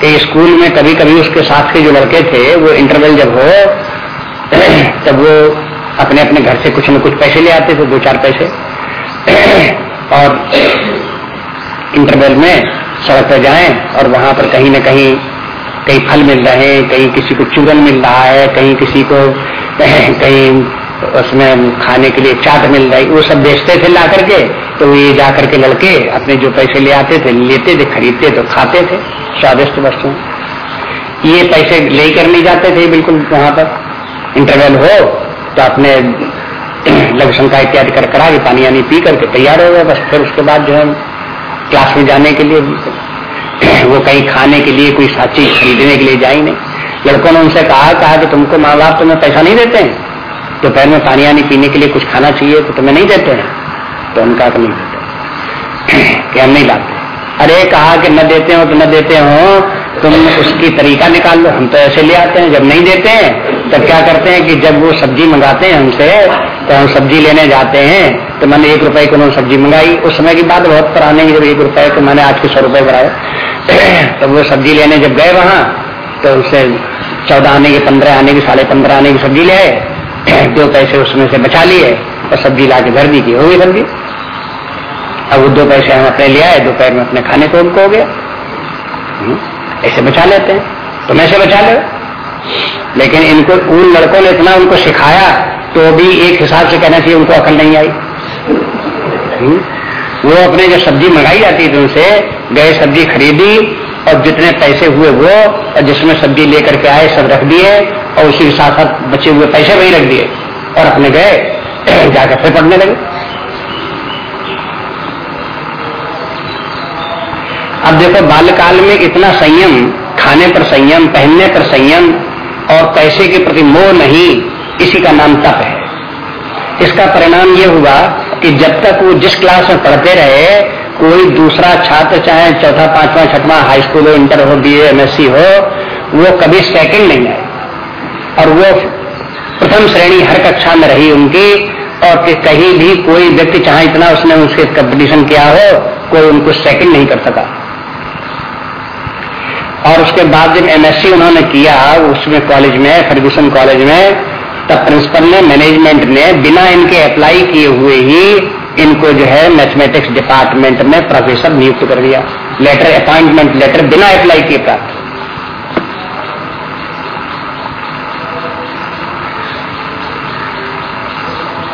कि स्कूल में कभी कभी उसके साथ के जो लड़के थे, वो इंटरवल जब हो, तब वो अपने अपने घर से कुछ न कुछ पैसे ले आते थे दो चार पैसे। और इंटरवल में सड़क पर जाएँ और वहाँ पर कहीं न कहीं कहीं फल मिल रहे हैं, कहीं किसी को चूरन मिल रहा है, कहीं किसी को, कहीं उसमें खाने के लिए चाट मिल रही, वो सब बेचते थे ला करके तो ये जा करके लड़के अपने जो पैसे ले आते थे, लेते थे, खरीदते तो खाते थे, स्वादिष्ट वस्तु ये पैसे लेकर नहीं जाते थे बिल्कुल वहाँ पर। इंटरवल हो तो अपने लघु शंका इत्यादि कर करा के पानी यानी पी करके तैयार हो गए बस फिर उसके बाद जो है क्लास में जाने के लिए, वो कहीं खाने के लिए, कोई साची खरीदने के लिए जाए नहीं लड़कों ने उनसे कहा कहा कि तुमको माँ बाप तुम्हें पैसा नहीं देते हैं। दोपहर में पानी यानी पीने के लिए कुछ खाना चाहिए तो तुम्हें नहीं देते हैं। तो उनका तो नहीं देते। हम नहीं लाते। अरे कहा कि न देते हो तो न देते हो तुम उसकी तरीका निकाल लो। हम तो ऐसे ले आते हैं, जब नहीं देते हैं, तब क्या करते हैं कि जब वो सब्ज़ी मंगाते हैं हमसे तो हम सब्ज़ी लेने जाते हैं तो मैंने एक रुपए की उन्होंने सब्ज़ी मंगाई। उस समय की बात बहुत पुराने जब एक रुपए को मैंने आज के सौ रुपए बढ़ाए। तो वो सब्ज़ी लेने जब गए वहाँ तो उससे चौदह आने की, पंद्रह आने की, साढ़े पंद्रह आने की सब्ज़ी ले दो पैसे उसमें से बचा लिए और सब्ज़ी ला के घर दी की। हो गई सब्ज़ी। अब वो दो पैसे हम अपने ले आए, दोपहर में अपने खाने को उनको हो गया ऐसे बचा लेते हैं। तुम ऐसे बचा लो। लेकिन इनको उन लड़कों ने इतना उनको सिखाया तो भी एक हिसाब से कहना चाहिए उनको अकल नहीं आई। हम्म, वो अपने जो सब्ज़ी मंगाई जाती थी उनसे गए सब्ज़ी खरीदी और जितने पैसे हुए वो और जिसमें सब्ज़ी लेकर के आए सब रख दिए और उसी के साथ साथ बचे हुए पैसे वही रख दिए और अपने गए जाकर फिर पढ़ने लगे। अब देखो, बाल्यकाल में इतना संयम, खाने पर संयम, पहनने पर संयम, और पैसे के प्रति मोह नहीं, इसी का नाम तप है। इसका परिणाम ये हुआ कि जब तक वो जिस क्लास में पढ़ते रहे, कोई दूसरा छात्र, चाहे चौथा, पांचवा, छठवा हाई स्कूल हो इंटर हो बीए एमएससी हो, वो कभी सेकंड नहीं आए। और वो प्रथम श्रेणी हर कक्षा में रही उनकी, और कहीं भी कोई व्यक्ति, चाहे इतना उसने उसके कंपटीशन किया हो, कोई उनको सेकंड नहीं कर सका। और उसके बाद जब एमएससी उन्होंने किया, उसमें कॉलेज में फर्गूसन कॉलेज में, तब प्रिंसिपल ने मैनेजमेंट ने बिना इनके अप्लाई किए हुए ही इनको जो है मैथमेटिक्स डिपार्टमेंट में प्रोफेसर नियुक्त कर दिया। लेटर अपॉइंटमेंट लेटर बिना अप्लाई किए प्राप्त।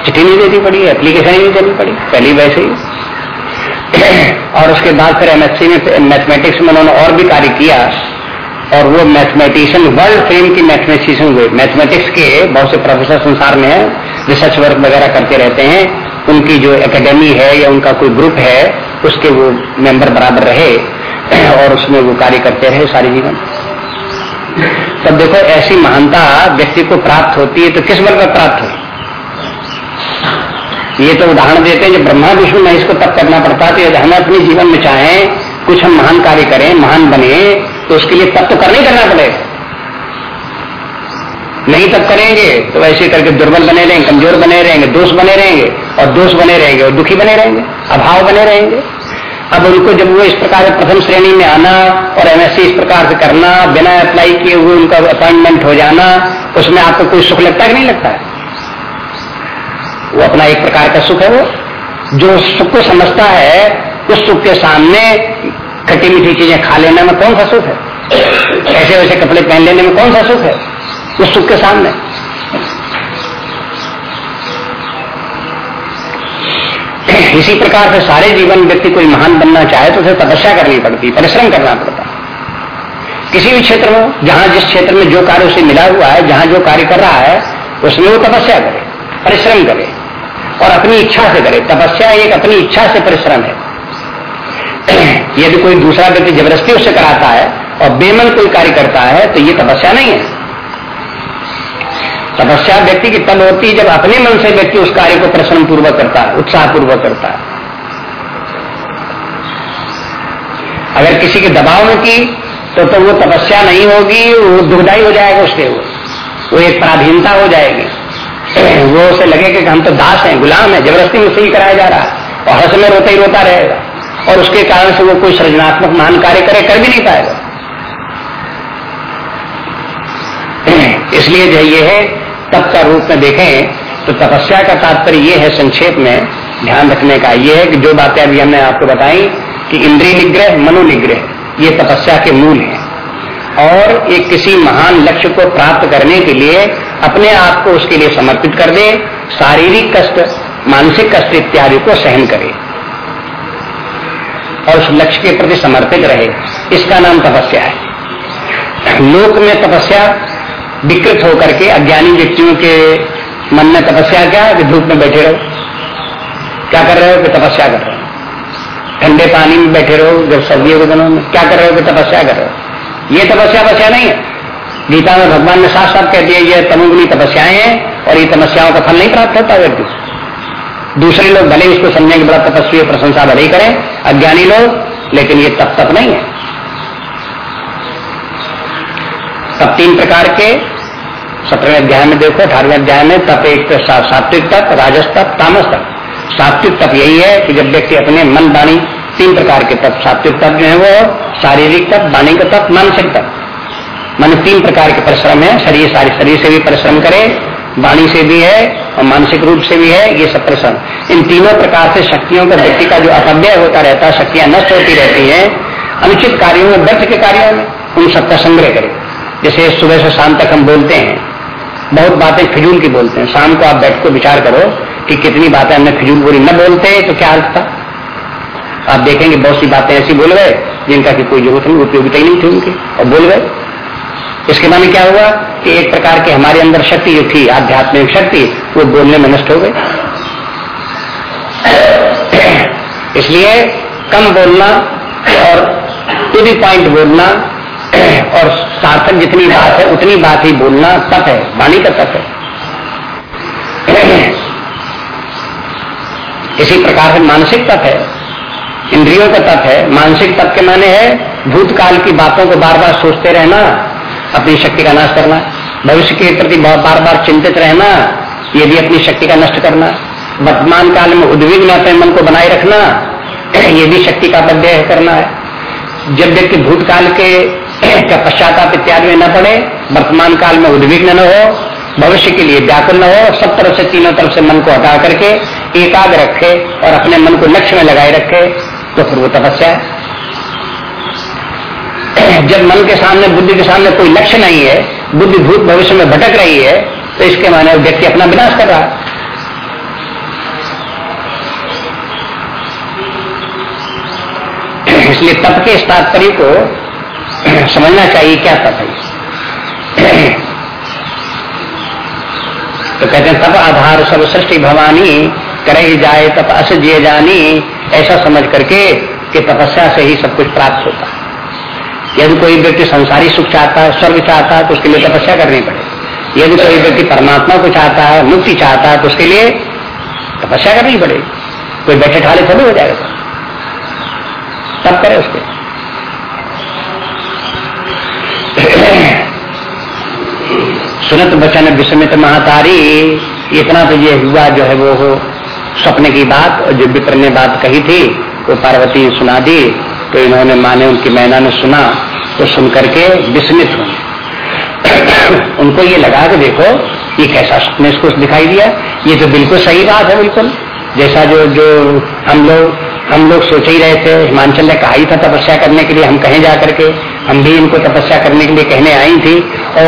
चिट्ठी नहीं देनी पड़ी एप्लीकेशन नहीं देनी पड़ी, पहली वैसे ही। और उसके बाद फिर एमएससी में मैथमेटिक्स में उन्होंने और भी कार्य किया और वो मैथमेटिशियन वर्ल्ड फेम की मैथमेटिशियन हुए। मैथमेटिक्स के बहुत से प्रोफेसर संसार में है रिसर्च वर्क वगैरह करते रहते हैं। उनकी जो एकेडमी है या उनका कोई ग्रुप है, उसके वो मेंबर बराबर रहे और उसमें वो कार्य करते रहे सारे जीवन। तब देखो, ऐसी महानता व्यक्ति को प्राप्त होती है तो किस वर्ग में प्राप्त हुई ये तो उदाहरण देते हैं जब ब्रह्मा विष्णु महेश को तब करना पड़ता है तो हमें अपने जीवन में चाहें, कुछ हम महान कार्य करें, महान बने तो उसके लिए तब तो करना ही करना पड़ेगा नहीं तब करेंगे तो वैसे करके दुर्बल बने रहेंगे, कमज़ोर बने रहेंगे, दोष बने रहेंगे, और दोष बने रहेंगे, और दुखी बने रहेंगे, अभाव बने रहेंगे। अब उनको जब वो इस प्रकार प्रथम श्रेणी में आना, और एमएससी इस प्रकार से करना, बिना अप्लाई किए हुए उनका अपॉइंटमेंट हो जाना, उसमें आपको कोई सुख लगता है कि नहीं लगता? है वो अपना एक प्रकार का सुख है वो। जो सुख को समझता है, उस सुख के सामने खट्टी मीठी चीज़ें खा लेने में कौन सा सुख है? ऐसे वैसे कपड़े पहन लेने में कौन सा सुख है? उस सुख के सामने। इसी प्रकार से सारे जीवन व्यक्ति कोई महान बनना चाहे तो उसे तपस्या करनी पड़ती, परिश्रम करना पड़ता। किसी भी क्षेत्र में, जहाँ जिस क्षेत्र में जो कार्य उसे मिला हुआ है, जहाँ जो कार्य कर रहा है, उसमें वो तपस्या करे, परिश्रम करे। और अपनी इच्छा से करे। तपस्या एक अपनी इच्छा से परिश्रम है। यदि कोई दूसरा व्यक्ति ज़बरदस्ती उससे कराता है और बेमन कोई कार्य करता है तो ये तपस्या नहीं है। तपस्या व्यक्ति की तब होती है जब अपने मन से व्यक्ति उस कार्य को प्रश्न पूर्वक करता है उत्साह पूर्वक करता है। अगर किसी के दबाव में की तो तो वो तपस्या नहीं होगी, वो दुखदाई हो जाएगा उसके वो वो एक पराधीनता हो जाएगी। वो उसे लगेगा कि हम तो दास हैं, गुलाम है, ज़बरदस्ती में सही कराया जा रहा है। और हर समय रोता ही रोता रहेगा। और उसके कारण से वो कोई सृजनात्मक महान कार्य करे, कर भी नहीं पाएगा। इसलिए जो ये है, तप का रूप में देखें तो तपस्या का तात्पर्य ये है संक्षेप में ध्यान रखने का। ये है कि जो बातें अभी हमने आपको बताई, कि इंद्रिय निग्रह मनोनिग्रह ये तपस्या के मूल हैं। और एक किसी महान लक्ष्य को प्राप्त करने के लिए अपने आप को उसके लिए समर्पित कर दे, शारीरिक कष्ट, मानसिक कष्ट इत्यादि को सहन करे। और उस लक्ष्य के प्रति समर्पित रहे। इसका नाम तपस्या है। लोक में तपस्या विकृत होकर के अज्ञानी व्यक्तियों के मन में तपस्या क्या है? धूप में बैठे रहो। क्या कर रहे हो कि तपस्या कर रहे हो? ठंडे पानी में बैठे रहो, जब सर्दियों के दिनों में। क्या कर रहे हो कि तपस्या कर रहे हो? ये तपस्या बस्या नहीं है। गीता में भगवान ने साफ़ साफ़ कह दिया, ये तमुगुनी तपस्याएँ हैं और ये तपस्याओं का फल नहीं प्राप्त होता व्यक्ति दूसरे लोग भले इसको समझने की बड़ा तपस्वी प्रशंसा भले ही करें, अज्ञानी लोग, लेकिन ये तप तप नहीं है। तब तीन प्रकार के, सत्रहवें अध्याय में देखो, अठारहवें अध्याय में तप एक तो सात्विक तप, राजस तप, तामस तप। सात्विक तप यही है कि जब व्यक्ति अपने मन वाणी तीन प्रकार के तप सात्विक तप जो है वो, शारीरिक तप वाणी का तप मानसिक तप मन तीन प्रकार के परिश्रम है, शरीर, सारी शरीर से भी परिश्रम करे, वाणी से भी है, और मानसिक रूप से भी है, ये सब परिश्रम। इन तीनों प्रकार से शक्तियों का, व्यक्ति का जो अपव्यय होता रहता है, शक्तियाँ नष्ट होती रहती है, अनुचित कार्यों में व्यर्थ के कार्यों में, उन सबका संग्रह करें। जैसे सुबह से शाम तक हम बोलते हैं, बहुत बातें फिजूल की बोलते हैं। शाम को आप बैठ को विचार करो कि कितनी बातें हमने फिजूल बोली न बोलते तो क्या अर्थ था? आप देखेंगे बहुत सी बातें ऐसी बोल गए, जिनका की कोई ज़रूरत नहीं, उपयोगिता ही नहीं थी उनकी, और बोल गए। इसके माने क्या हुआ कि एक प्रकार की हमारे अंदर शक्ति जो थी, आध्यात्मिक शक्ति, वो बोलने में नष्ट हो गई। इसलिए कम बोलना और टू दी पॉइंट बोलना और सार्थक जितनी बात है, उतनी बात ही बोलना तप है, वाणी का तप है। इसी प्रकार से मानसिक तप है। इंद्रियों का तप है, मानसिक तप के माने है, भूतकाल की बातों को बार बार सोचते रहना, अपनी शक्ति का नाश करना, भविष्य के प्रति बार बार चिंतित रहना, ये भी अपनी शक्ति का नष्ट करना, वर्तमान काल में उद्विग्न अपने मन को बनाए रखना, ये भी शक्ति का बद्य करना है। जब व्यक्ति भूतकाल के का पश्चाताप इत्यादि में न पड़े, वर्तमान काल में उद्विग्न न हो, भविष्य के लिए व्याकुल न हो, सब तरफ़ से तीनों तरफ़ से मन को हटा करके एकाग्र रखे और अपने मन को लक्ष्य में लगाए रखे तो फिर वो तपस्या है। जब मन के सामने, बुद्धि के सामने कोई लक्ष्य नहीं है बुद्धि भूत भविष्य में भटक रही है तो इसके माने व्यक्ति अपना विनाश कर रहा है। इसलिए तप के तात्पर्य को समझना चाहिए, क्या तप है। तो कहते हैं, तप आधार सर्वसृष्टि भवानी, करे जाए तप अस जिए जानी ऐसा समझ करके कि तपस्या से ही सब कुछ प्राप्त होता। है यदि कोई व्यक्ति संसारी सुख चाहता है, स्वर्ग चाहता है तो उसके लिए तपस्या करनी पड़ेगी। यदि कोई व्यक्ति परमात्मा को चाहता है, मुक्ति चाहता है तो उसके लिए तपस्या करनी पड़ेगी। कोई बैठे ठाले थोड़ी हो जाएगा। तब करे उसके। सुनत बचन विस्मित महातारी, इतना तो ये हुआ जो है वो हो। सपने की बात और जो विप्र ने बात कही थी, वो पार्वती सुना दी तो इन्होंने माने उनकी मैना ने सुना तो सुन करके विस्मित हुए। उनको ये लगा कि देखो, ये कैसा सपने इसको दिखाई दिया? ये तो बिल्कुल सही बात है, बिल्कुल। जैसा जो जो हम लोग हम लोग सोच ही रहे थे हिमांचल ने कहा ही था तपस्या करने के लिए, हम कहें जा करके। हम भी इनको तपस्या करने के लिए कहने आई थी और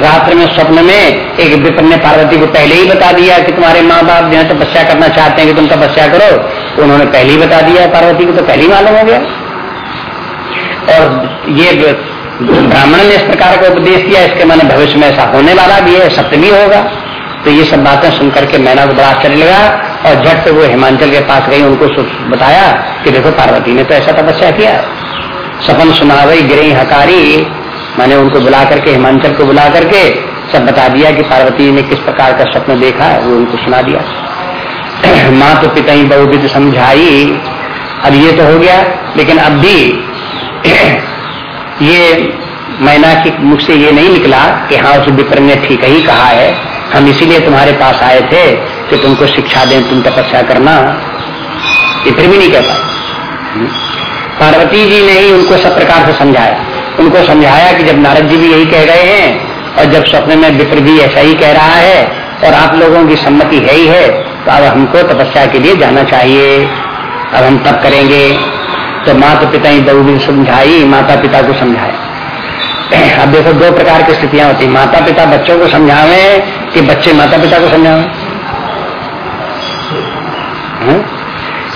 रात्र में स्वप्न में एक विप्र ने पार्वती को पहले ही बता दिया कि तुम्हारे माँ बाप जो तपस्या करना चाहते हैं कि तुम तपस्या करो। तो उन्होंने पहले ही बता दिया पार्वती को तो पहले ही मालूम हो गया। और ये ब्राह्मण ने इस प्रकार का उपदेश दिया, इसके माने भविष्य में ऐसा होने वाला भी है, सत्य भी होगा। तो ये सब बातें सुन करके मैना को बड़ा आश्चर्य लगा और झट से वो हिमांचल के पास गई, उनको बताया कि देखो पार्वती ने तो ऐसा तपस्या किया। सपन सुनावई गिरी हकारी। मैंने उनको बुला करके, हिमांचल को बुला करके, सब बता दिया कि पार्वती ने किस प्रकार का स्वप्न देखा, वो उनको सुना दिया। माँ तो पिता ही बहुविध समझाई। अब ये तो हो गया, लेकिन अब भी ये मैना की मुख से ये नहीं निकला कि हाँ उस विप्र ने ठीक ही कहा है। हम इसीलिए तुम्हारे पास आए थे कि तुमको शिक्षा दें, तुम तपस्या करना। ये फिर भी नहीं कहता। पार्वती जी ने ही उनको सब प्रकार से समझाया। उनको समझाया कि जब नारद जी भी यही कह रहे हैं, और जब स्वप्न में विप्र भी ऐसा ही कह रहा है, और आप लोगों की सम्मति है ही है तो अब हमको तपस्या के लिए जाना चाहिए। अब हम तब करेंगे। तो माता पिता ही बहु समझाई माता पिता को समझाए अब देखो, दो प्रकार की स्थितियाँ होती माता पिता बच्चों को समझावे कि बच्चे माता पिता को समझावे। हाँ?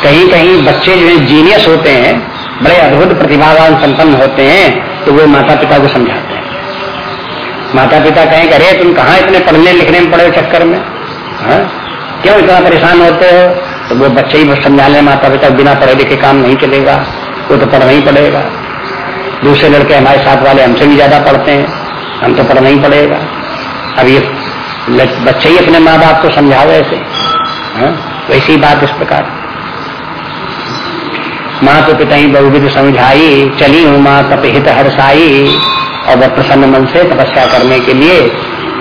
कहीं कहीं बच्चे जो जीनियस होते हैं बड़े अद्भुत प्रतिभावान संपन्न होते हैं तो वो माता पिता को समझाते हैं। माता पिता कहें अरे, तुम कहाँ इतने पढ़ने लिखने में पड़े चक्कर में? हा? क्यों इतना परेशान होते हो? तो वो बच्चे ही समझा ले माता पिता बिना पढ़े लिखे काम नहीं चलेगा, वो तो पढ़ना ही पड़ेगा। दूसरे लड़के हमारे साथ वाले हमसे भी ज़्यादा पढ़ते हैं, हम तो पढ़ना ही पड़ेगा। अब ये बच्चे ही अपने माँ बाप को समझाओ ऐसे। हाँ? वैसी बात इस प्रकार। माँ तो पिता ही बहुविध समझाई, चली हूँ माँ तपहित हर्षाई। और वह प्रसन्न मन से तपस्या करने के लिए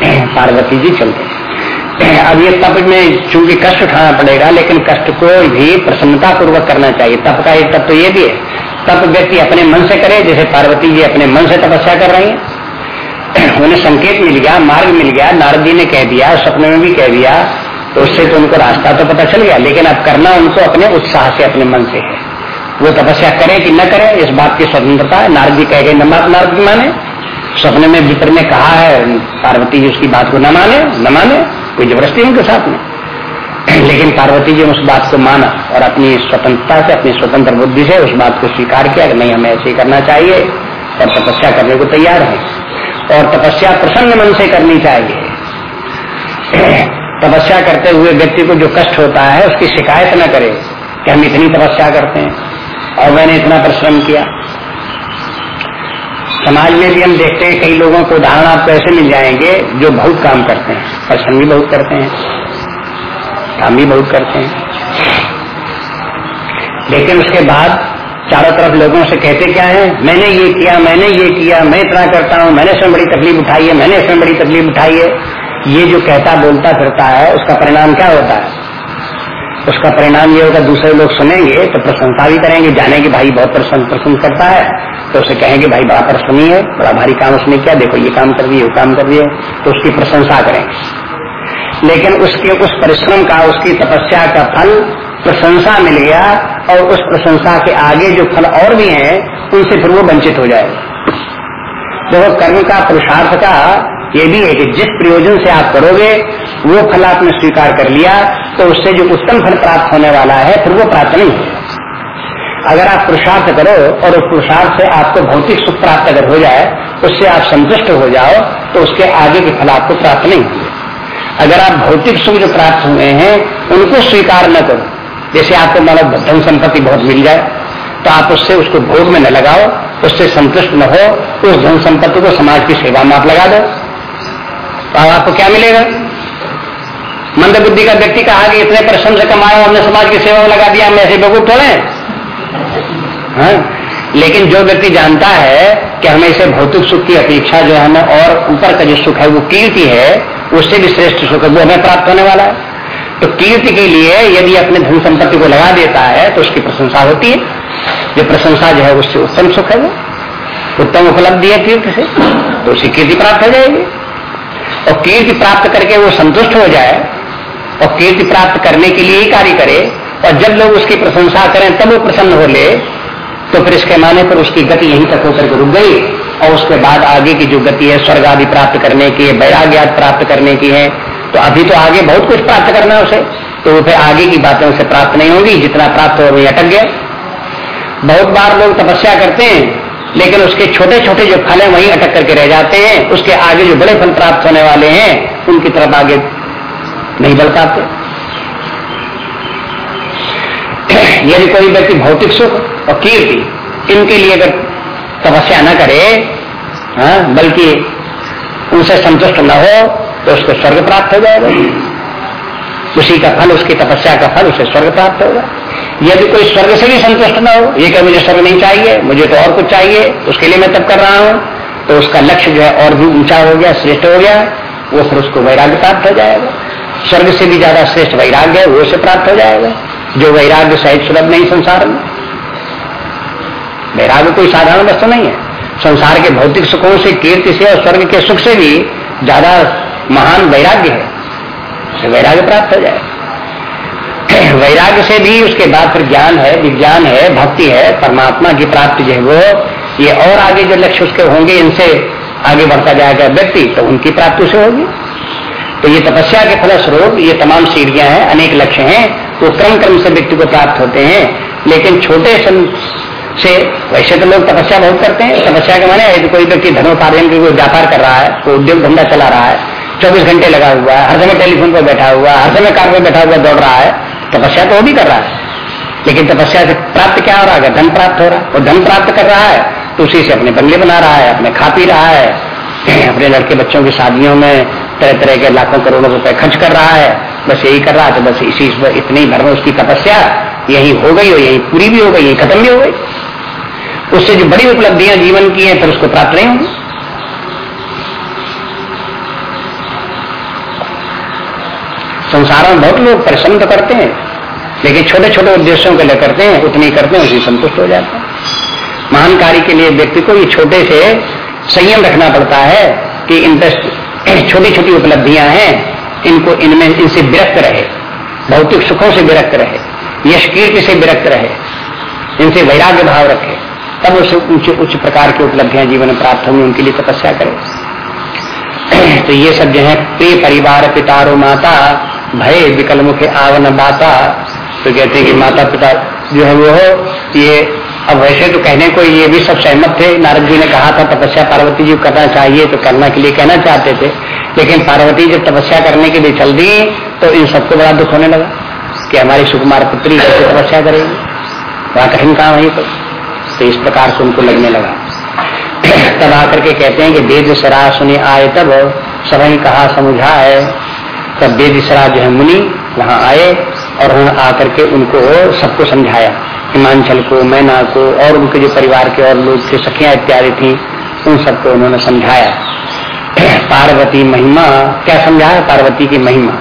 पार्वती जी चलते अब ये तप में चूँकि कष्ट उठाना पड़ेगा, लेकिन कष्ट को भी प्रसन्नता पूर्वक करना चाहिए। तप का एक तत्व तो ये भी है। तप व्यक्ति अपने मन से करे, जैसे पार्वती जी अपने मन से तपस्या कर रही है। उन्हें संकेत मिल गया, मार्ग मिल गया, नारद जी ने कह दिया सपने में भी कह दिया तो उससे तो उनको रास्ता तो पता चल गया, लेकिन अब करना उनको अपने उत्साह से, अपने मन से है। वो तपस्या करे कि न करे, इस बात की स्वतंत्रता है। नारद जी कह गए, न नारद जी माने। सपने में विप्र ने कहा है, पार्वती जी उसकी बात को न माने न माने, कोई ज़बरदस्ती उनके साथ में। लेकिन पार्वती जी ने उस बात को माना और अपनी स्वतंत्रता से, अपनी स्वतंत्र बुद्धि से उस बात को स्वीकार किया कि नहीं, हमें ऐसे करना चाहिए और तपस्या करने को तैयार है और तपस्या प्रसन्न मन से करनी चाहिए। तपस्या करते हुए व्यक्ति को जो कष्ट होता है, उसकी शिकायत न करे कि हम इतनी तपस्या करते हैं। और मैंने इतना परिश्रम किया। समाज में भी हम देखते हैं, कई लोगों को उदाहरण आपको ऐसे मिल जाएँगे जो बहुत काम करते हैं, परिश्रम भी बहुत करते हैं, काम भी बहुत करते हैं। लेकिन उसके बाद चारों तरफ़ लोगों से कहते क्या है, मैंने ये किया, मैंने ये किया, मैं इतना करता हूँ, मैंने इसमें बड़ी तकलीफ़ उठाई है, मैंने इसमें बड़ी तकलीफ़ उठाई है। ये जो कहता, बोलता, फिरता है, उसका परिणाम क्या होता है? उसका परिणाम ये होगा, दूसरे लोग सुनेंगे तो प्रशंसा भी करेंगे जाने की भाई बहुत प्रसन्न प्रसन्न करता है। तो उसे कहेंगे, भाई, बड़ा परिश्रमी है, बड़ा भारी काम उसने किया, देखो ये काम कर दिए वो काम कर दिए तो उसकी प्रशंसा करेंगे लेकिन उसके उस परिश्रम का, उसकी तपस्या का फल प्रशंसा मिल गया और उस प्रशंसा के आगे जो फल और भी हैं, उनसे फिर वो वंचित हो जाएगा देखो, कर्म का पुरुषार्थ का ये भी है कि जिस प्रयोजन से आप करोगे, वो फल आपने स्वीकार कर लिया तो उससे जो उत्तम फल प्राप्त होने वाला है, फिर वो प्राप्त नहीं होगा अगर आप पुरुषार्थ करो और उस पुरुषार्थ से आपको भौतिक सुख प्राप्त अगर हो जाए, उससे आप संतुष्ट हो जाओ तो उसके आगे के फल आपको प्राप्त नहीं होंगे। अगर आप भौतिक सुख जो प्राप्त हुए हैं, उनको स्वीकार न करो, जैसे आपको मानो धन संपत्ति बहुत मिल जाए तो आप उससे उसको भोग में न लगाओ, उससे संतुष्ट न हो, उस धन संपत्ति को समाज की सेवा में आप लगा दो। तो आपको क्या मिलेगा? मंद बुद्धि का व्यक्ति कहा कि इतने परिश्रम से कमाया हमने समाज की सेवा में लगा दिया हम ऐसे बेवकूफ़ थोड़े हाँ? लेकिन जो व्यक्ति जानता है कि हमें इसे भौतिक सुख की अपेक्षा जो है, हमें और ऊपर का जो सुख है, वो कीर्ति है, उससे भी श्रेष्ठ सुख है, वो हमें प्राप्त होने वाला है। तो कीर्ति के लिए यदि अपने धन संपत्ति को लगा देता है तो उसकी प्रशंसा होती है। जो प्रशंसा जो है, उससे उत्तम सुख है वो। उत्तम उपलब्धि है कीर्ति से तो उसे कीर्ति प्राप्त हो जाएगी। और कीर्ति प्राप्त करके वो संतुष्ट हो जाए और कीर्ति प्राप्त करने के लिए ही कार्य करे और जब लोग उसकी प्रशंसा करें, तब वो प्रसन्न हो ले तो फिर इसके माने पर उसकी गति यहीं तक होकर के रुक गई और उसके बाद आगे की जो गति है स्वर्ग आदि प्राप्त करने की है वैराग्य प्राप्त करने की है तो अभी तो आगे बहुत कुछ प्राप्त करना है उसे तो वो फिर आगे की बातें उसे प्राप्त नहीं होगी, जितना प्राप्त हो वही अटक गया बहुत बार लोग तपस्या करते हैं लेकिन उसके छोटे छोटे जो फल हैं, वहीं अटक करके रह जाते हैं। उसके आगे जो बड़े फल प्राप्त होने वाले हैं, उनकी तरफ़ आगे नहीं बढ़ पाते। यदि कोई व्यक्ति भौतिक सुख और कीर्ति, इनके लिए अगर तपस्या न करे हाँ बल्कि उनसे संतुष्ट न हो तो उसको स्वर्ग प्राप्त हो जाएगा। उसी का फल, उसकी तपस्या का फल, उसे स्वर्ग प्राप्त होगा। यदि कोई स्वर्ग से भी संतुष्ट न हो, ये क्या मुझे स्वर्ग नहीं चाहिए? मुझे तो और कुछ चाहिए उसके लिए मैं तब कर रहा हूँ। तो उसका लक्ष्य जो है और भी ऊँचा हो गया, श्रेष्ठ हो गया, वो फिर उसको वैराग्य प्राप्त हो जाएगा। स्वर्ग से भी ज़्यादा श्रेष्ठ वैराग्य है, वो उसे प्राप्त हो जाएगा। जो वैराग्य सहित सुलभ नहीं संसार में। वैराग्य कोई साधारण वस्तु नहीं है। संसार के भौतिक सुखों से, कीर्ति से और स्वर्ग के सुख से भी ज़्यादा महान वैराग्य है। वैराग्य प्राप्त हो जाए। वैराग्य से भी उसके बाद फिर ज्ञान है, विज्ञान है, भक्ति है, परमात्मा की प्राप्ति जो है वो, ये और आगे जो लक्ष्य उसके होंगे, इनसे आगे बढ़ता जाएगा व्यक्ति तो उनकी प्राप्ति से होगी। तो ये तपस्या के फलस्वरूप ये तमाम सीढ़ियाँ हैं, अनेक लक्ष्य हैं, वो क्रम क्रम से व्यक्ति को प्राप्त होते हैं। लेकिन छोटे से वैसे तो लोग तपस्या बहुत करते हैं। तपस्या के माने कोई व्यक्ति धनोपार्जन के कोई व्यापार कर रहा है, कोई उद्योग धंधा चला रहा है चौबीस घंटे लगा हुआ है, हर समय टेलीफोन पर बैठा हुआ है, हर समय कार में बैठा हुआ दौड़ रहा है, तपस्या तो वो भी कर रहा है। लेकिन तपस्या से प्राप्त क्या हो रहा है? धन प्राप्त हो रहा है और धन प्राप्त कर रहा है तो उसी से अपने बंगले बना रहा है, अपने खा पी रहा है, अपने लड़के बच्चों की शादियों में तरह तरह के लाखों करोड़ों रुपए खर्च कर रहा है, बस यही कर रहा है तो बस इसी इतने भर में उसकी तपस्या यही हो गई और यही पूरी भी हो गई, यही खत्म भी हो गई। उससे जो बड़ी उपलब्धियाँ जीवन की हैं, फिर उसको प्राप्त नहीं होंगी। संसार में बहुत लोग परिश्रम तो करते हैं, लेकिन छोटे छोटे उद्देश्यों के लिए करते हैं उतनी करते हैं, उसी संतुष्ट हो जाते हैं। महान कार्य के लिए व्यक्ति को ये छोटे से संयम रखना पड़ता है कि इंटरेस्ट छोटी छोटी उपलब्धियाँ हैं, इनको इनमें, इनसे विरक्त रहे, भौतिक सुखों से विरक्त रहे, यश कीर्ति से विरक्त रहे, इनसे वैराग्य भाव रखे, तब उसे उच्च उच्च प्रकार की उपलब्धियाँ जीवन प्राप्त होंगी, उनके लिए तपस्या करे। तो ये सब जो है, प्रिय परिवार पितारो माता भय विकल मुखे आवन बाता तो कहते हैं कि माता पिता जो है वो ये अब वैसे तो कहने को ये भी सब सहमत थे। नारद जी ने कहा था तपस्या पार्वती जी करना चाहिए तो करने के लिए कहना चाहते थे। लेकिन पार्वती जब तपस्या करने के लिए चल दी तो इन सबको बड़ा दुख होने लगा कि हमारी सुकुमार पुत्री कैसे तपस्या करेगी। बड़ा कठिन काम है तो, तो इस प्रकार से उनको लगने लगा। तब आकर के कहते हैं कि वेद सरा सुने आए तब सभी कहा समझा है तब वेद जो है मुनि वहाँ आए और उन्होंने आकर के उनको सबको समझाया। हिमांचल को, मैना को और उनके जो परिवार के और लोग थे, सखियाँ इत्यादि थी, उन सबको उन्होंने समझाया। पार्वती महिमा, क्या समझाया पार्वती की महिमा?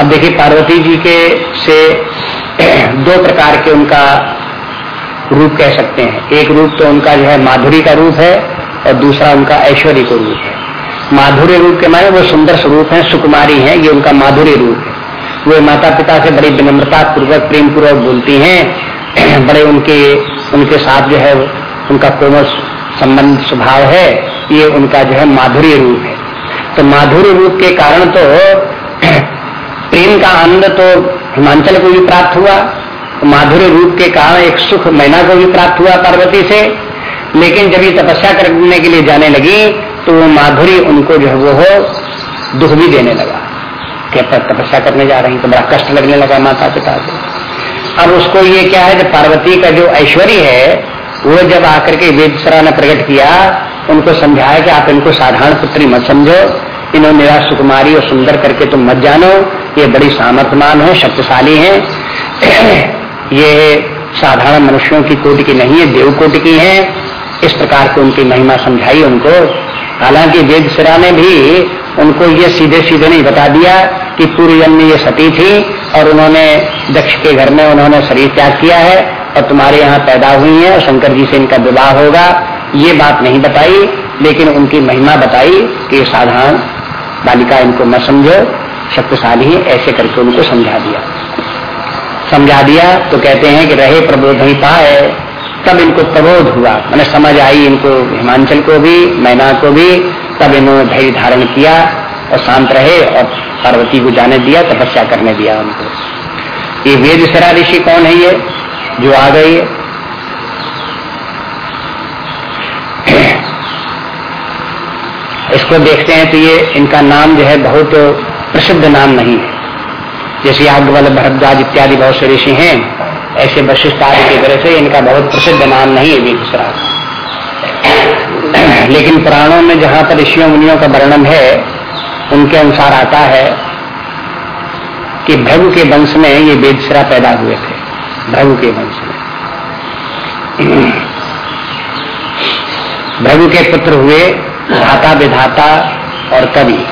अब देखिए, पार्वती जी के से दो प्रकार के उनका रूप कह सकते हैं। एक रूप तो उनका जो है माधुरी का रूप है और दूसरा उनका ऐश्वर्य का रूप है। माधुर्य रूप के माने वो सुंदर स्वरूप है, सुकुमारी है, ये उनका माधुर्य रूप है। वे माता पिता से बड़ी विनम्रता पूर्वक प्रेम पूर्वक बोलती हैं, बड़े उनके उनके साथ जो है, उनका कोमल संबंध, स्वभाव है, ये उनका जो है माधुर्य रूप है। तो माधुर्य रूप के कारण तो प्रेम का आनंद तो हिमांचल को भी प्राप्त हुआ, माधुर्य रूप के कारण एक सुख मैना को भी प्राप्त हुआ पार्वती से, लेकिन जब ये तपस्या करने के लिए जाने लगी तो वो माधुरी उनको जो है वो हो, दुख भी देने लगा। कि तपस्या करने जा रही तो बड़ा कष्ट लगने लगा माता पिता से अब उसको ये क्या है, जब पार्वती का जो ऐश्वर्य है, वो जब आकर के वेदसरा ने प्रकट किया, उनको समझाया कि आप इनको साधारण पुत्री मत समझो, इन्होंने निरा सुकुमारी और सुंदर करके तुम मत जानो, ये बड़ी सामर्थ्यमान है, शक्तिशाली है। ये साधारण मनुष्यों की कोटि की नहीं है देव कोटि की है। इस प्रकार की उनकी महिमा समझाई उनको। हालाँकि वेद सिरा ने भी उनको ये सीधे सीधे नहीं बता दिया कि पूर्व जन्म ये सती थी और उन्होंने दक्ष के घर में उन्होंने शरीर त्याग किया है और तुम्हारे यहाँ पैदा हुई है और शंकर जी से इनका विवाह होगा। ये बात नहीं बताई, लेकिन उनकी महिमा बताई कि साधारण बालिका इनको न समझो। शक्तिशाली ऐसे करके उनको समझा दिया। समझा दिया तो कहते हैं कि रहे प्रबोध ही पाए। तब इनको प्रबोध हुआ। मैंने समझ आई इनको, हिमांचल को भी, मैना को भी। तब इन्होंने धैर्य धारण किया और शांत रहे और पार्वती को जाने दिया, तपस्या करने दिया उनको। ये वेद सरा ऋषि कौन है ये? जो आ गई है इसको देखते हैं तो ये, इनका नाम जो है बहुत प्रसिद्ध नाम नहीं है। जैसे आग्ञवल भरद्वाज इत्यादि बहुत से ऋषि हैं। ऐसे वशिष्ठ आदि की तरह से इनका बहुत प्रसिद्ध नाम नहीं है विदुषरा लेकिन पुराणों में जहाँ पर ऋषियों मुनियों का वर्णन है, उनके अनुसार आता है कि भ्रभु के वंश में ये वेदसरा पैदा हुए थे। भ्रभु के वंश में। भ्रभु के पुत्र हुए धाता विधाता और कवि।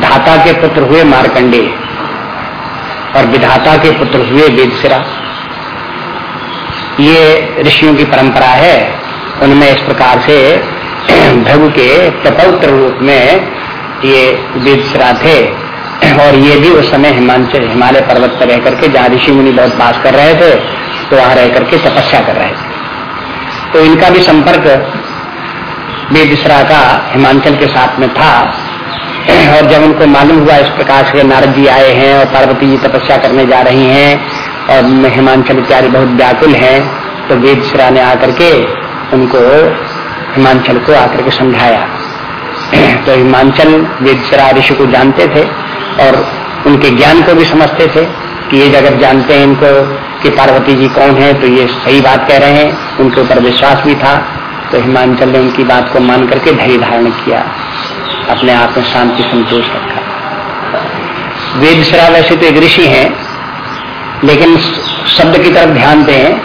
धाता के पुत्र हुए मार्कंडे और विधाता के पुत्र हुए वेदसिरा ये ऋषियों की परंपरा है। उनमें इस प्रकार से भृगु के प्रपौत्र रूप में ये वेदसिरा थे। और ये भी उस समय हिमांचल हिमालय पर्वत पर रह करके जहाँ ऋषि मुनि बहुत बास कर रहे थे तो वहाँ रह करके तपस्या कर रहे थे। तो इनका भी संपर्क वेदसरा का हिमांचल के साथ में था। और जब उनको मालूम हुआ इस प्रकार से नारद जी आए हैं और पार्वती जी तपस्या करने जा रही हैं और हिमांचल इत्यादि बहुत व्याकुल हैं तो वेद श्रा ने आकर के उनको हिमांचल को आकर के समझाया। तो हिमांचल वेद श्रा ऋषि को जानते थे और उनके ज्ञान को भी समझते थे कि ये अगर जानते हैं इनको कि पार्वती जी कौन है तो ये सही बात कह रहे हैं, उनके ऊपर विश्वास भी था। तो हिमांचल ने उनकी बात को मान करके धैर्य धारण किया। अपने आप में शांति, संतोष रखा। वेद शरा वैसे तो एक ऋषि है, लेकिन शब्द की तरफ़ ध्यान दें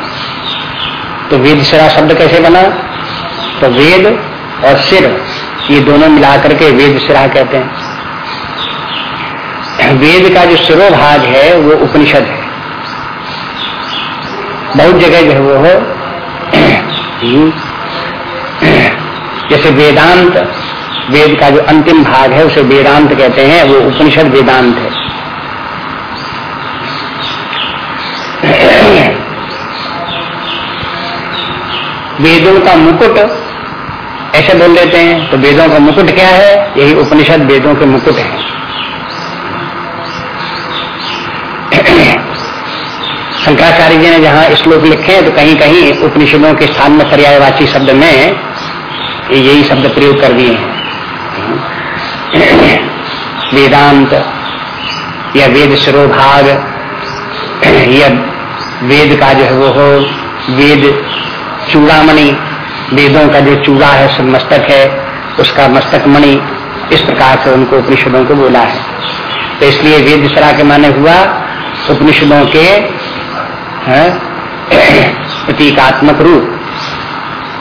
तो वेद शरा शब्द कैसे बना? तो वेद और सिर, ये दोनों मिलाकर के वेद सिरा कहते हैं। वेद का जो सिरोभाग है, वो उपनिषद है। बहुत जगह जो है वो जैसे वेदांत वेद का जो अंतिम भाग है, उसे वेदांत कहते हैं, वो उपनिषद वेदांत है। वेदों का मुकुट, ऐसे बोल देते हैं तो वेदों का मुकुट क्या है? यही उपनिषद वेदों के मुकुट है। शंकराचार्य जी ने जहाँ श्लोक लिखे हैं तो कहीं कहीं उपनिषदों के स्थान में पर्यायवाची शब्द में यही शब्द प्रयोग कर दिए हैं। वेदांत, या वेद सरोभाग, या वेद का जो है वो हो, वेद चूड़ामणि, वेदों का जो चूड़ा है सब मस्तक है, उसका मस्तक मणि, इस प्रकार से उनको उपनिषदों को बोला है। तो इसलिए वेद सरा के माने हुआ उपनिषदों के प्रतीकात्मक रूप,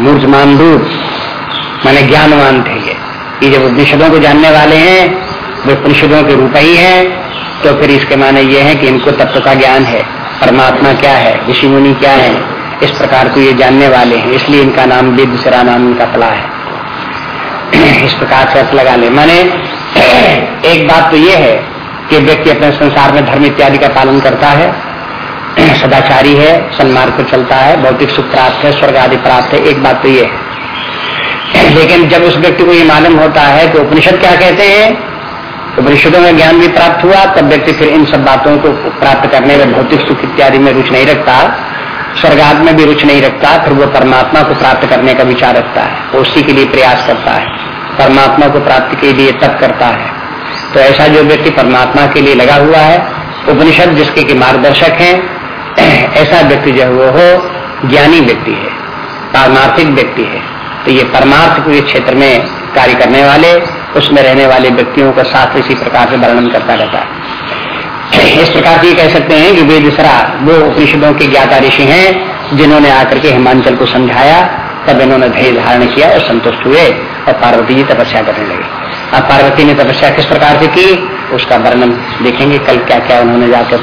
मूर्जमान रूप, माने ज्ञानवान थे ये। ये जब उपनिषदों को जानने वाले हैं, वे उपनिषदों के रूप ही हैं तो फिर इसके माने ये है कि इनको तत्व का ज्ञान है, परमात्मा क्या है ऋषि मुनि क्या है, इस प्रकार को ये जानने वाले हैं, इसलिए इनका नाम विद्यसरा नाम इनका फला है। इस प्रकार से अर्थ लगा ले। माने, एक बात तो ये है कि व्यक्ति अपने संसार में धर्म इत्यादि का पालन करता है, सदाचारी है, सन्मार्ग पर चलता है, भौतिक सुख प्राप्त है, स्वर्ग आदि प्राप्त है, एक बात तो ये है। लेकिन जब उस व्यक्ति को ये मालूम होता है तो उपनिषद क्या कहते हैं, उपनिषदों में ज्ञान भी प्राप्त हुआ, तब व्यक्ति फिर इन सब बातों को प्राप्त करने में भौतिक सुख इत्यादि में रुचि नहीं रखता, स्वर्गात में भी रुचि नहीं रखता, फिर वो परमात्मा को प्राप्त करने का विचार रखता है उसी के लिए प्रयास करता है, परमात्मा को प्राप्ति के लिए तप करता है। तो ऐसा जो व्यक्ति परमात्मा के लिए लगा हुआ है, उपनिषद जिसके के मार्गदर्शक है, ऐसा व्यक्ति जो वो हो ज्ञानी व्यक्ति है, पारमार्थिक व्यक्ति है। तो ये परमार्थ के क्षेत्र में कार्य करने वाले, उसमें रहने वाले व्यक्तियों का साथ इसी प्रकार से वर्णन करता रहता है। इस प्रकार से कह सकते हैं कि वेदसरा वो उपनिषदों के ज्ञाता ऋषि हैं, जिन्होंने आकर के हिमांचल को समझाया, तब इन्होंने धैर्य धारण किया और संतुष्ट हुए और पार्वती जी तपस्या करने लगे। अब पार्वती ने तपस्या किस प्रकार से की? उसका वर्णन देखेंगे कल क्या क्या उन्होंने जाकर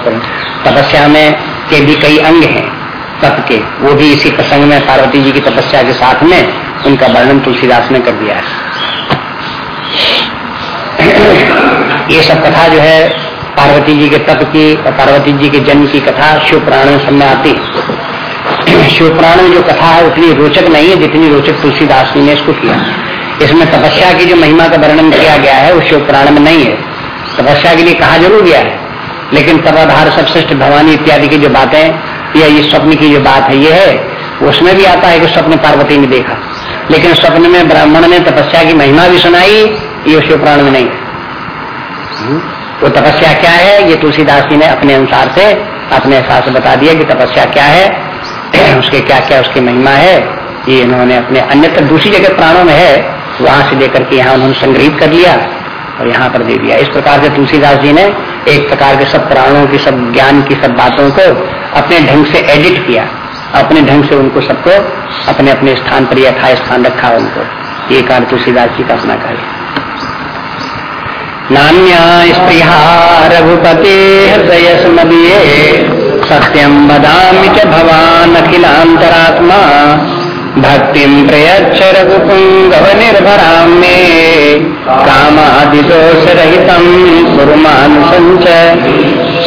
तपस्या में के भी कई अंग हैं। तप के वो भी इसी प्रसंग में पार्वती जी की तपस्या के साथ में उनका वर्णन तुलसीदास ने कर दिया है। ये सब कथा जो है पार्वती जी के तप की और पार्वती जी के जन्म की कथा शिव पुराण में समय आती शिव पुराण में जो कथा है उतनी रोचक नहीं है जितनी रोचक तुलसीदास जी ने इसको किया। इसमें तपस्या की जो महिमा का वर्णन किया गया है वो शिव पुराण में नहीं है। तपस्या के लिए कहा ज़रूर गया है, लेकिन तबाधार सबश्रेष्ठ भवानी इत्यादि की जो बातें या ये स्वप्न की जो बात है, ये है, उसमें भी आता है कि स्वप्न पार्वती ने देखा। लेकिन स्वप्न में, ब्राह्मण ने तपस्या की महिमा भी सुनाई, ये शिव पुराण में नहीं। हम्म? वो तपस्या क्या है? ये तुलसीदास जी ने अपने अनुसार से, अपने हिसाब से बता दिया कि तपस्या क्या है, उसके क्या क्या उसकी महिमा है। ये इन्होंने अपने अन्यत्र दूसरी जगह प्राणों में है, वहाँ से लेकर के यहाँ उन्होंने संग्रहित कर लिया और यहाँ पर दे दिया। इस प्रकार से तुलसीदास जी ने एक प्रकार के सब प्राणों की, सब ज्ञान की, सब बातों को अपने ढंग से एडिट किया। अपने ढंग से उनको सबको अपने अपने स्थान पर यथा स्थान रखा उनको। ये कार्य तुलसीदास जी का अपना कार्य नान्या स्पृहा रघुपते हृदय स्मदीये सत्यम बदामि च भवान अखिलांतरात्मा भक्ति प्रयच्छ रघुपुंगव निर्भरा मे कामादिदोष रहितम कुरुमानुसंच